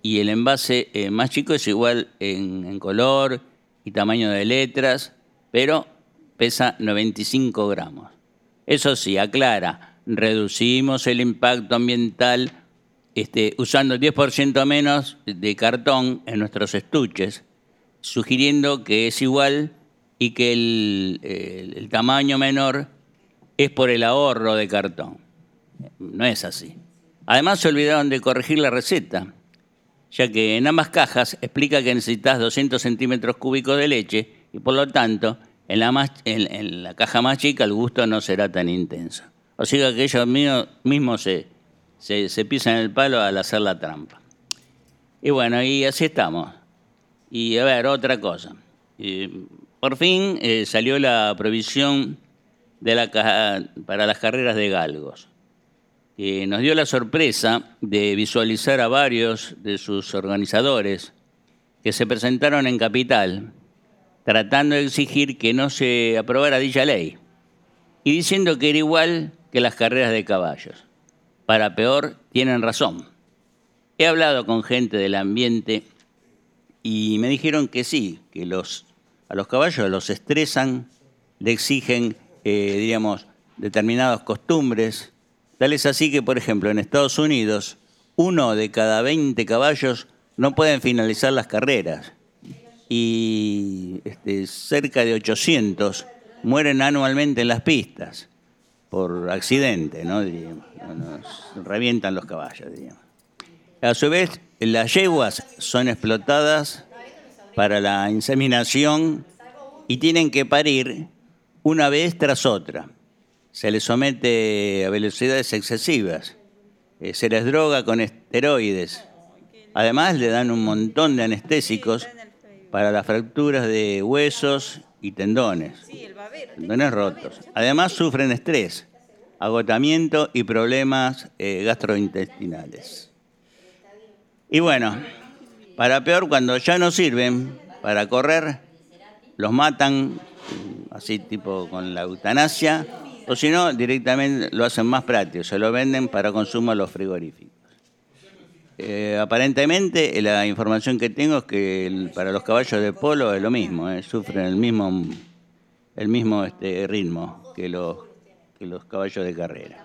S23: y el envase eh, más chico es igual en, en color y tamaño de letras, pero pesa 95 gramos. Eso sí, aclara, reducimos el impacto ambiental este, usando el 10% menos de cartón en nuestros estuches, sugiriendo que es igual y que el, tamaño menor es por el ahorro de cartón. No es así. Además se olvidaron de corregir la receta, ya que en ambas cajas explica que necesitas 200 centímetros cúbicos de leche y por lo tanto en la, más- en la caja más chica el gusto no será tan intenso. O sea que ellos mismos se, pisan el palo al hacer la trampa. Y bueno, y así estamos. Y a ver, otra cosa. Por fin eh, salió la provisión para las carreras de galgos. nos dio la sorpresa de visualizar a varios de sus organizadores que se presentaron en Capital tratando de exigir que no se aprobara dicha ley y diciendo que era igual que las carreras de caballos. Para peor, tienen razón. He hablado con gente del ambiente y me dijeron que sí, que a los caballos los estresan, le exigen, eh, diríamos, determinadas costumbres. Tal es así que, por ejemplo, en Estados Unidos, uno de cada 20 caballos no pueden finalizar las carreras y este, cerca de 800 mueren anualmente en las pistas por accidente, ¿no? Diríamos. Revientan los caballos, diríamos. A su vez, las yeguas son explotadas para la inseminación y tienen que parir una vez tras otra. Se les somete a velocidades excesivas. Eh, se les droga con esteroides. Además, le dan un montón de anestésicos para las fracturas de huesos y tendones. Tendones rotos. Además, sufren estrés, agotamiento y problemas eh, gastrointestinales. Y bueno, para peor, cuando ya no sirven para correr, los matan, así tipo con la eutanasia, o si no, directamente lo hacen más práctico, se lo venden para consumo a los frigoríficos. Eh, aparentemente, la información que tengo es que para los caballos de polo es lo mismo, eh, sufren el mismo, el mismo este, ritmo que los, que los caballos de carrera.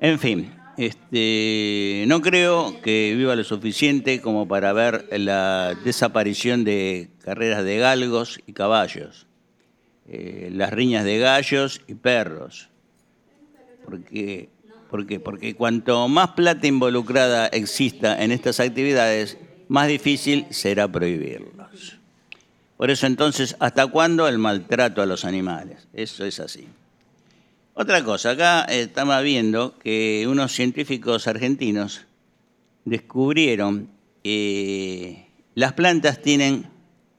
S23: En fin, este, no creo que viva lo suficiente como para ver la desaparición de carreras de galgos y caballos, eh, las riñas de gallos y perros. Porque, ¿Por qué? Porque cuanto más plata involucrada exista en estas actividades, más difícil será prohibirlos. Por eso entonces, ¿hasta cuándo el maltrato a los animales? Eso es así. Otra cosa, acá eh, estaba viendo que unos científicos argentinos descubrieron que las plantas tienen,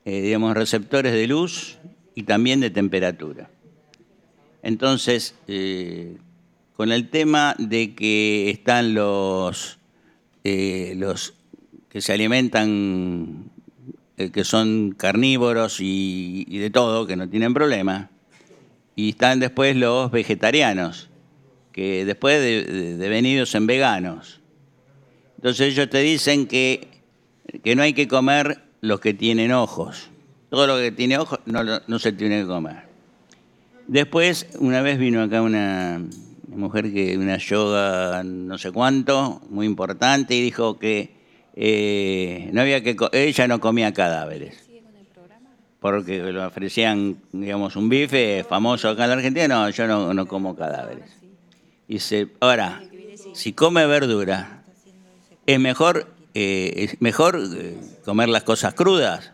S23: eh, digamos, receptores de luz y también de temperatura. Entonces, eh, con el tema de que están los, eh, los que se alimentan, eh, que son carnívoros y, de todo, que no tienen problema, y están después los vegetarianos, que después de, devenidos en veganos. Entonces ellos te dicen que, que no hay que comer los que tienen ojos. Todo lo que tiene ojos no, no se tiene que comer. Después, una vez vino acá una mujer que una yoga no sé cuánto, muy importante, y dijo que eh, no había que ella no comía cadáveres. Porque le ofrecían, digamos, un bife famoso acá en la Argentina, no, yo no, no como cadáveres. Dice, ahora, si come verdura, es mejor, eh, es mejor eh, comer las cosas crudas,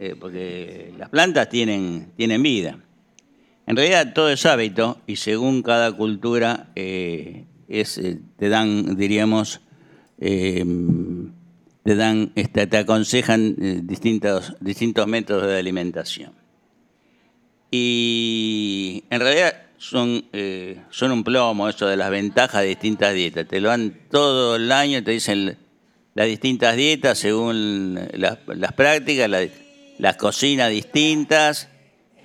S23: eh, porque las plantas tienen, tienen vida. En realidad todo es hábito y según cada cultura eh, es, eh, te dan, diríamos, eh, te dan, este, te aconsejan eh, distintos, distintos métodos de alimentación. Y en realidad son, son un plomo eso de las ventajas de distintas dietas. Te lo dan todo el año, te dicen las distintas dietas según las, las prácticas, la- las cocinas distintas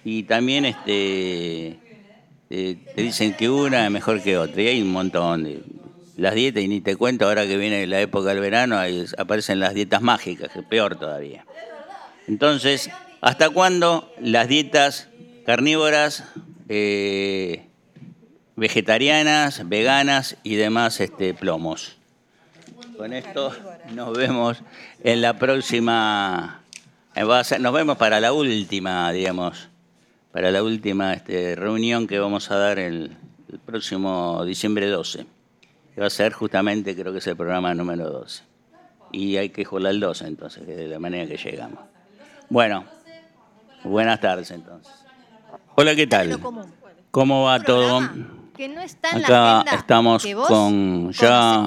S23: y también este eh, te dicen que una es mejor que otra y hay un montón de las dietas y ni te cuento ahora que viene la época del verano aparecen las dietas mágicas que es peor todavía. Entonces hasta cuándo las dietas carnívoras eh, vegetarianas veganas y demás este plomos con esto nos vemos en la próxima nos vemos para la última digamos para la última este, reunión que vamos a dar el, el próximo diciembre 12. Que va a ser justamente, creo que es el programa número 12. Y hay que jugar al 12 entonces, que es de la manera que llegamos. Bueno, buenas tardes entonces. Hola, ¿qué tal? ¿Cómo va todo?
S7: Que no está en la
S23: Acá estamos con ya...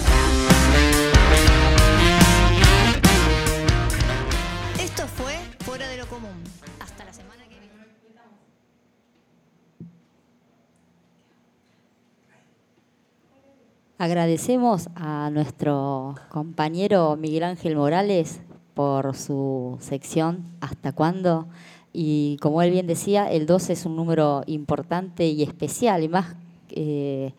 S9: Agradecemos a nuestro compañero Miguel Ángel Morales por su sección Hasta cuándo. Y como él bien decía, el 12 es un número importante y especial, y más eh,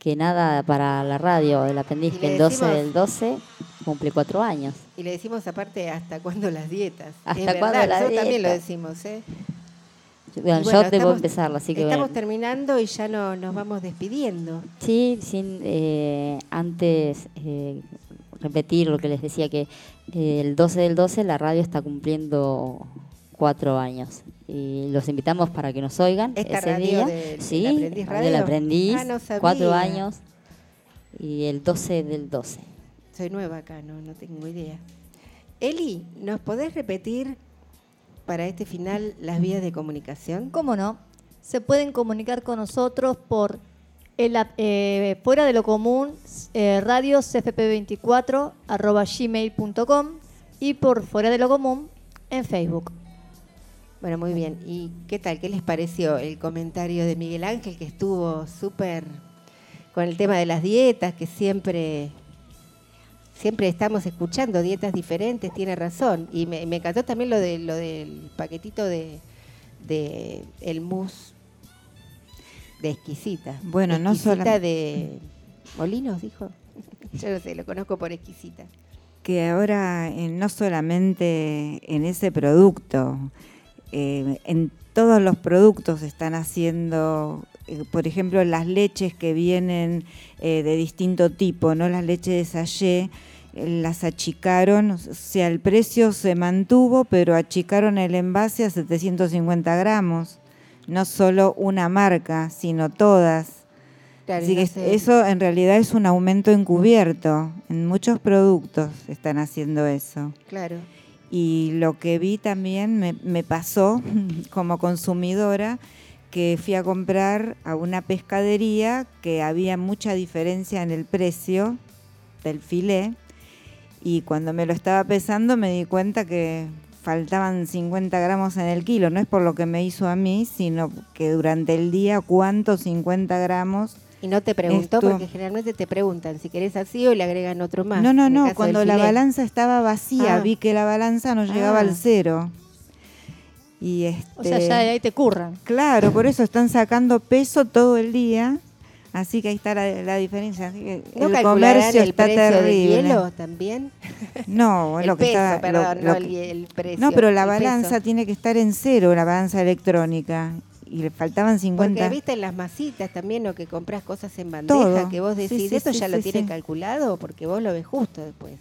S9: que nada para la radio del aprendiz, que el 12
S8: decimos-
S9: del 12 cumple cuatro años.
S8: Y le decimos aparte hasta cuándo las dietas.
S9: ¿Hasta cuándo la
S8: nosotros también lo decimos, ¿eh?
S9: Bueno, yo
S8: bueno,
S9: debo
S8: estamos-
S9: empezarlo, así que
S8: Estamos
S9: bueno.
S8: terminando y ya no, nos vamos despidiendo.
S9: Sí, sin eh, antes eh, repetir lo que les decía, que eh, el 12 del 12 la radio está cumpliendo cuatro años. Y los invitamos para que nos oigan
S8: ¿Esta
S9: ese
S8: radio
S9: día.
S8: del- del
S9: sí,
S8: Aprendiz
S9: del
S8: Radio?
S9: aprendiz,
S8: Ah, no
S9: cuatro años. Y el 12 del 12.
S8: Soy nueva acá, no, no tengo idea. Eli, ¿nos podés repetir para este final las vías de comunicación?
S7: ¿Cómo no? Se pueden comunicar con nosotros por el, eh, fuera de lo común eh, radio cfp24 arroba gmail.com y por fuera de lo común en Facebook.
S8: Bueno, muy bien. ¿Y qué tal? ¿Qué les pareció el comentario de Miguel Ángel que estuvo súper con el tema de las dietas, que siempre siempre estamos escuchando dietas diferentes, tiene razón. Y me, me encantó también lo de lo del paquetito de, de el mousse de exquisita.
S10: Bueno, no solam-
S8: de Molinos, dijo. Yo no sé, lo conozco por exquisita.
S10: que ahora eh, no solamente en ese producto, eh, en todos los productos están haciendo, por ejemplo, las leches que vienen eh, de distinto tipo, no las leches de sallé, eh, las achicaron, o sea, el precio se mantuvo, pero achicaron el envase a 750 gramos, no solo una marca, sino todas.
S8: Claro,
S10: Así
S8: no
S10: que
S8: sé-
S10: eso en realidad es un aumento encubierto. En muchos productos están haciendo eso.
S8: Claro.
S10: Y lo que vi también me, me pasó como consumidora que fui a comprar a una pescadería que había mucha diferencia en el precio del filé y cuando me lo estaba pesando me di cuenta que faltaban 50 gramos en el kilo. No es por lo que me hizo a mí, sino que durante el día cuántos 50 gramos.
S8: Y no te preguntó, porque generalmente te preguntan si querés así o le agregan otro más.
S10: No, no, no, cuando la balanza estaba vacía,
S8: Ah.
S10: vi que la balanza no llegaba
S8: Ah.
S10: al cero. Y este,
S7: O sea, ya de ahí te curran.
S10: Claro, por eso están sacando peso todo el día Así que ahí está la, la diferencia. Así que
S8: ¿No
S10: el
S8: calcularán
S10: comercio
S8: el
S10: está
S8: precio del
S10: terrible.
S8: hielo también?
S10: No,
S8: El
S10: lo que
S8: peso,
S10: está,
S8: perdón,
S10: lo
S8: no el-
S10: que-
S8: el precio,
S10: No, pero la
S8: peso.
S10: balanza tiene que estar en cero, la balanza electrónica. Y le faltaban 50.
S8: Porque viste en las masitas también o que compras cosas en bandeja
S10: Todo.
S8: que vos decís,
S10: sí,
S8: esto
S10: sí,
S8: ya lo
S10: sí.
S8: calculado porque vos lo ves justo después.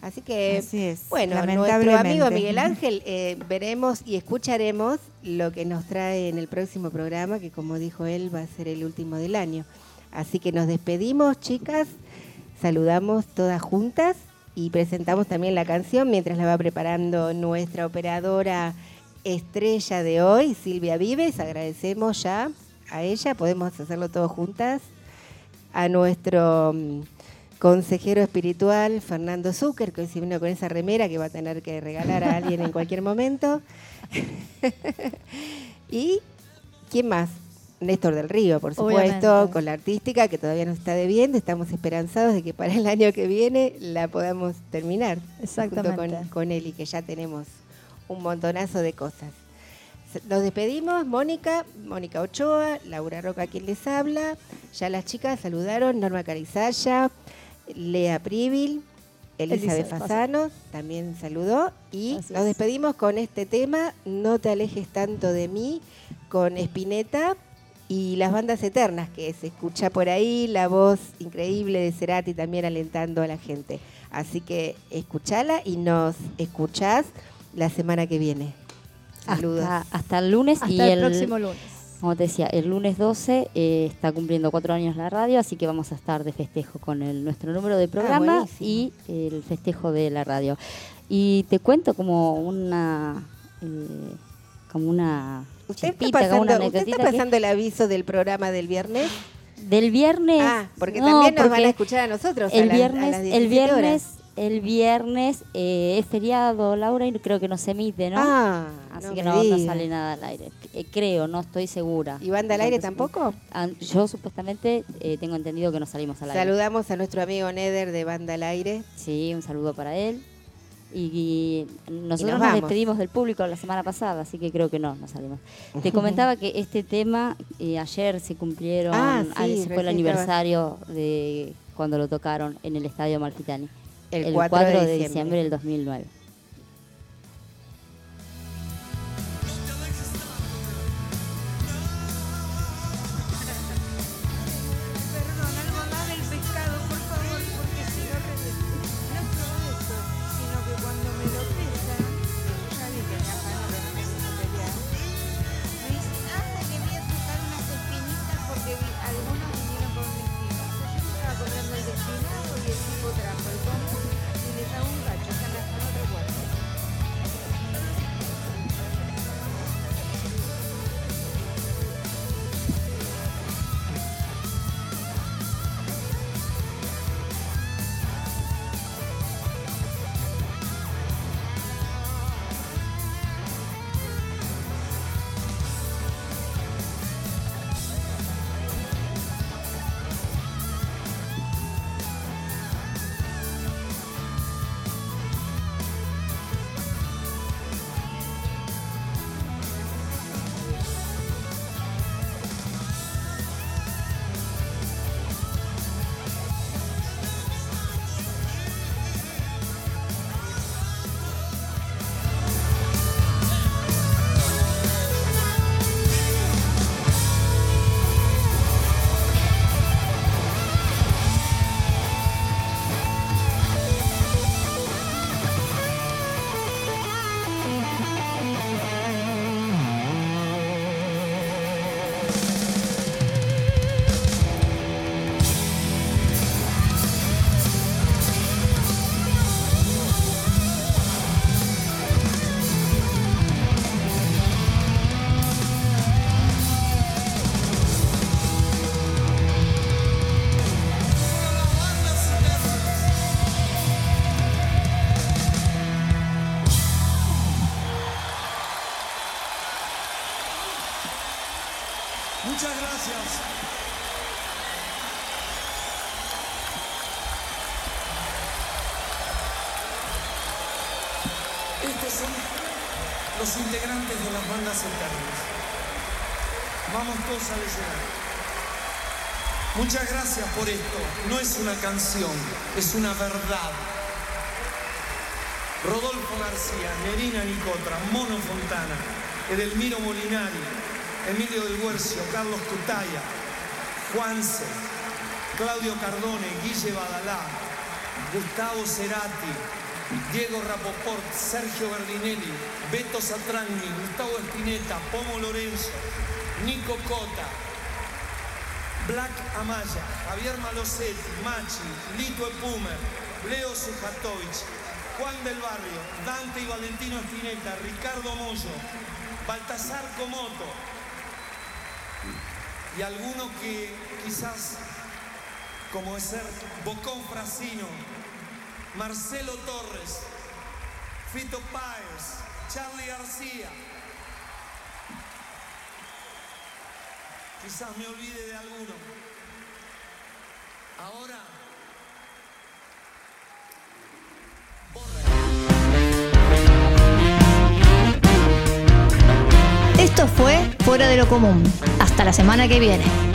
S8: Así que,
S10: Así es,
S8: bueno, nuestro amigo Miguel Ángel, eh, veremos y escucharemos lo que nos trae en el próximo programa, que como dijo él, va a ser el último del año. Así que nos despedimos, chicas, saludamos todas juntas y presentamos también la canción mientras la va preparando nuestra operadora estrella de hoy, Silvia Vives. Agradecemos ya a ella, podemos hacerlo todos juntas. A nuestro mm, consejero espiritual, Fernando Zucker, que hoy se vino con esa remera que va a tener que regalar a alguien en cualquier momento. y, ¿quién más? Néstor del Río, por supuesto,
S7: Obviamente.
S8: con la artística que todavía nos está debiendo. Estamos esperanzados de que para el año que viene la podamos terminar.
S7: Exactamente.
S8: Junto con, con él y que ya tenemos un montonazo de cosas. Nos despedimos, Mónica, Mónica Ochoa, Laura Roca quien les habla. Ya las chicas saludaron, Norma Carizaya, Lea Privil, Elizabeth Fasano también saludó. Y
S7: Así
S8: nos
S7: es.
S8: despedimos con este tema, No te alejes tanto de mí, con Spinetta y las bandas eternas, que se escucha por ahí, la voz increíble de Cerati también alentando a la gente. Así que escuchala y nos escuchás la semana que viene. Saludos.
S9: Hasta, hasta el lunes
S7: Hasta
S9: y
S7: el próximo lunes.
S9: Como te decía, el lunes 12 eh, está cumpliendo cuatro años la radio, así que vamos a estar de festejo con el, nuestro número de programa y el festejo de la radio. Y te cuento como una... eh, como una
S8: ¿Usted está,
S9: chispita, como una
S8: pasando, ¿Usted está
S9: que-
S8: pasando el aviso del programa del viernes?
S9: Del viernes.
S8: Ah, porque
S9: no,
S8: también nos van a escuchar a nosotros. a
S9: El
S8: las- a
S9: viernes,
S8: las
S9: el
S8: 17
S9: viernes. El viernes eh, es feriado, Laura, y creo que no se emite, ¿no?
S8: Ah,
S9: Así
S8: no
S9: que no, sale nada al aire. Eh, creo, no estoy segura.
S8: ¿Y banda al aire tampoco?
S9: ah, Yo supuestamente eh, tengo entendido que no salimos al aire.
S8: Saludamos a nuestro amigo Neder de Banda al Aire.
S9: Sí, un saludo para él. Y, y nosotros
S8: Y nos
S9: despedimos del público la semana pasada, así que creo que no, no salimos. Te comentaba que este tema, eh, ayer se cumplieron,
S8: Ah, sí,
S9: ah, ese fue el aniversario de cuando lo tocaron en el Estadio Malfitani.
S8: El 4 de diciembre
S9: del 2009.
S24: Por esto. No es una canción, es una verdad. Rodolfo García, Nerina Nicotra, Mono Fontana, Edelmiro Molinari, Emilio del Guercio, Carlos Cutaya, Juanse, Claudio Cardone, Guille Badalá, Gustavo Cerati, Diego Rapoport, Sergio Berdinelli, Beto Satragni, Gustavo Espineta, Pomo Lorenzo, Nico Cota, Black Amaya, Javier Malosetti, Machi, Lito Epumer, Leo Sujatovic, Juan del Barrio, Dante y Valentino Espineta, Ricardo Moyo, Baltasar Comoto y algunos que quizás, como es ser Bocón Frasino, Marcelo Torres, Fito Páez, Charlie García. Quizás me olvide de alguno. Ahora
S7: Esto fue Fuera de lo Común. Hasta la semana que viene.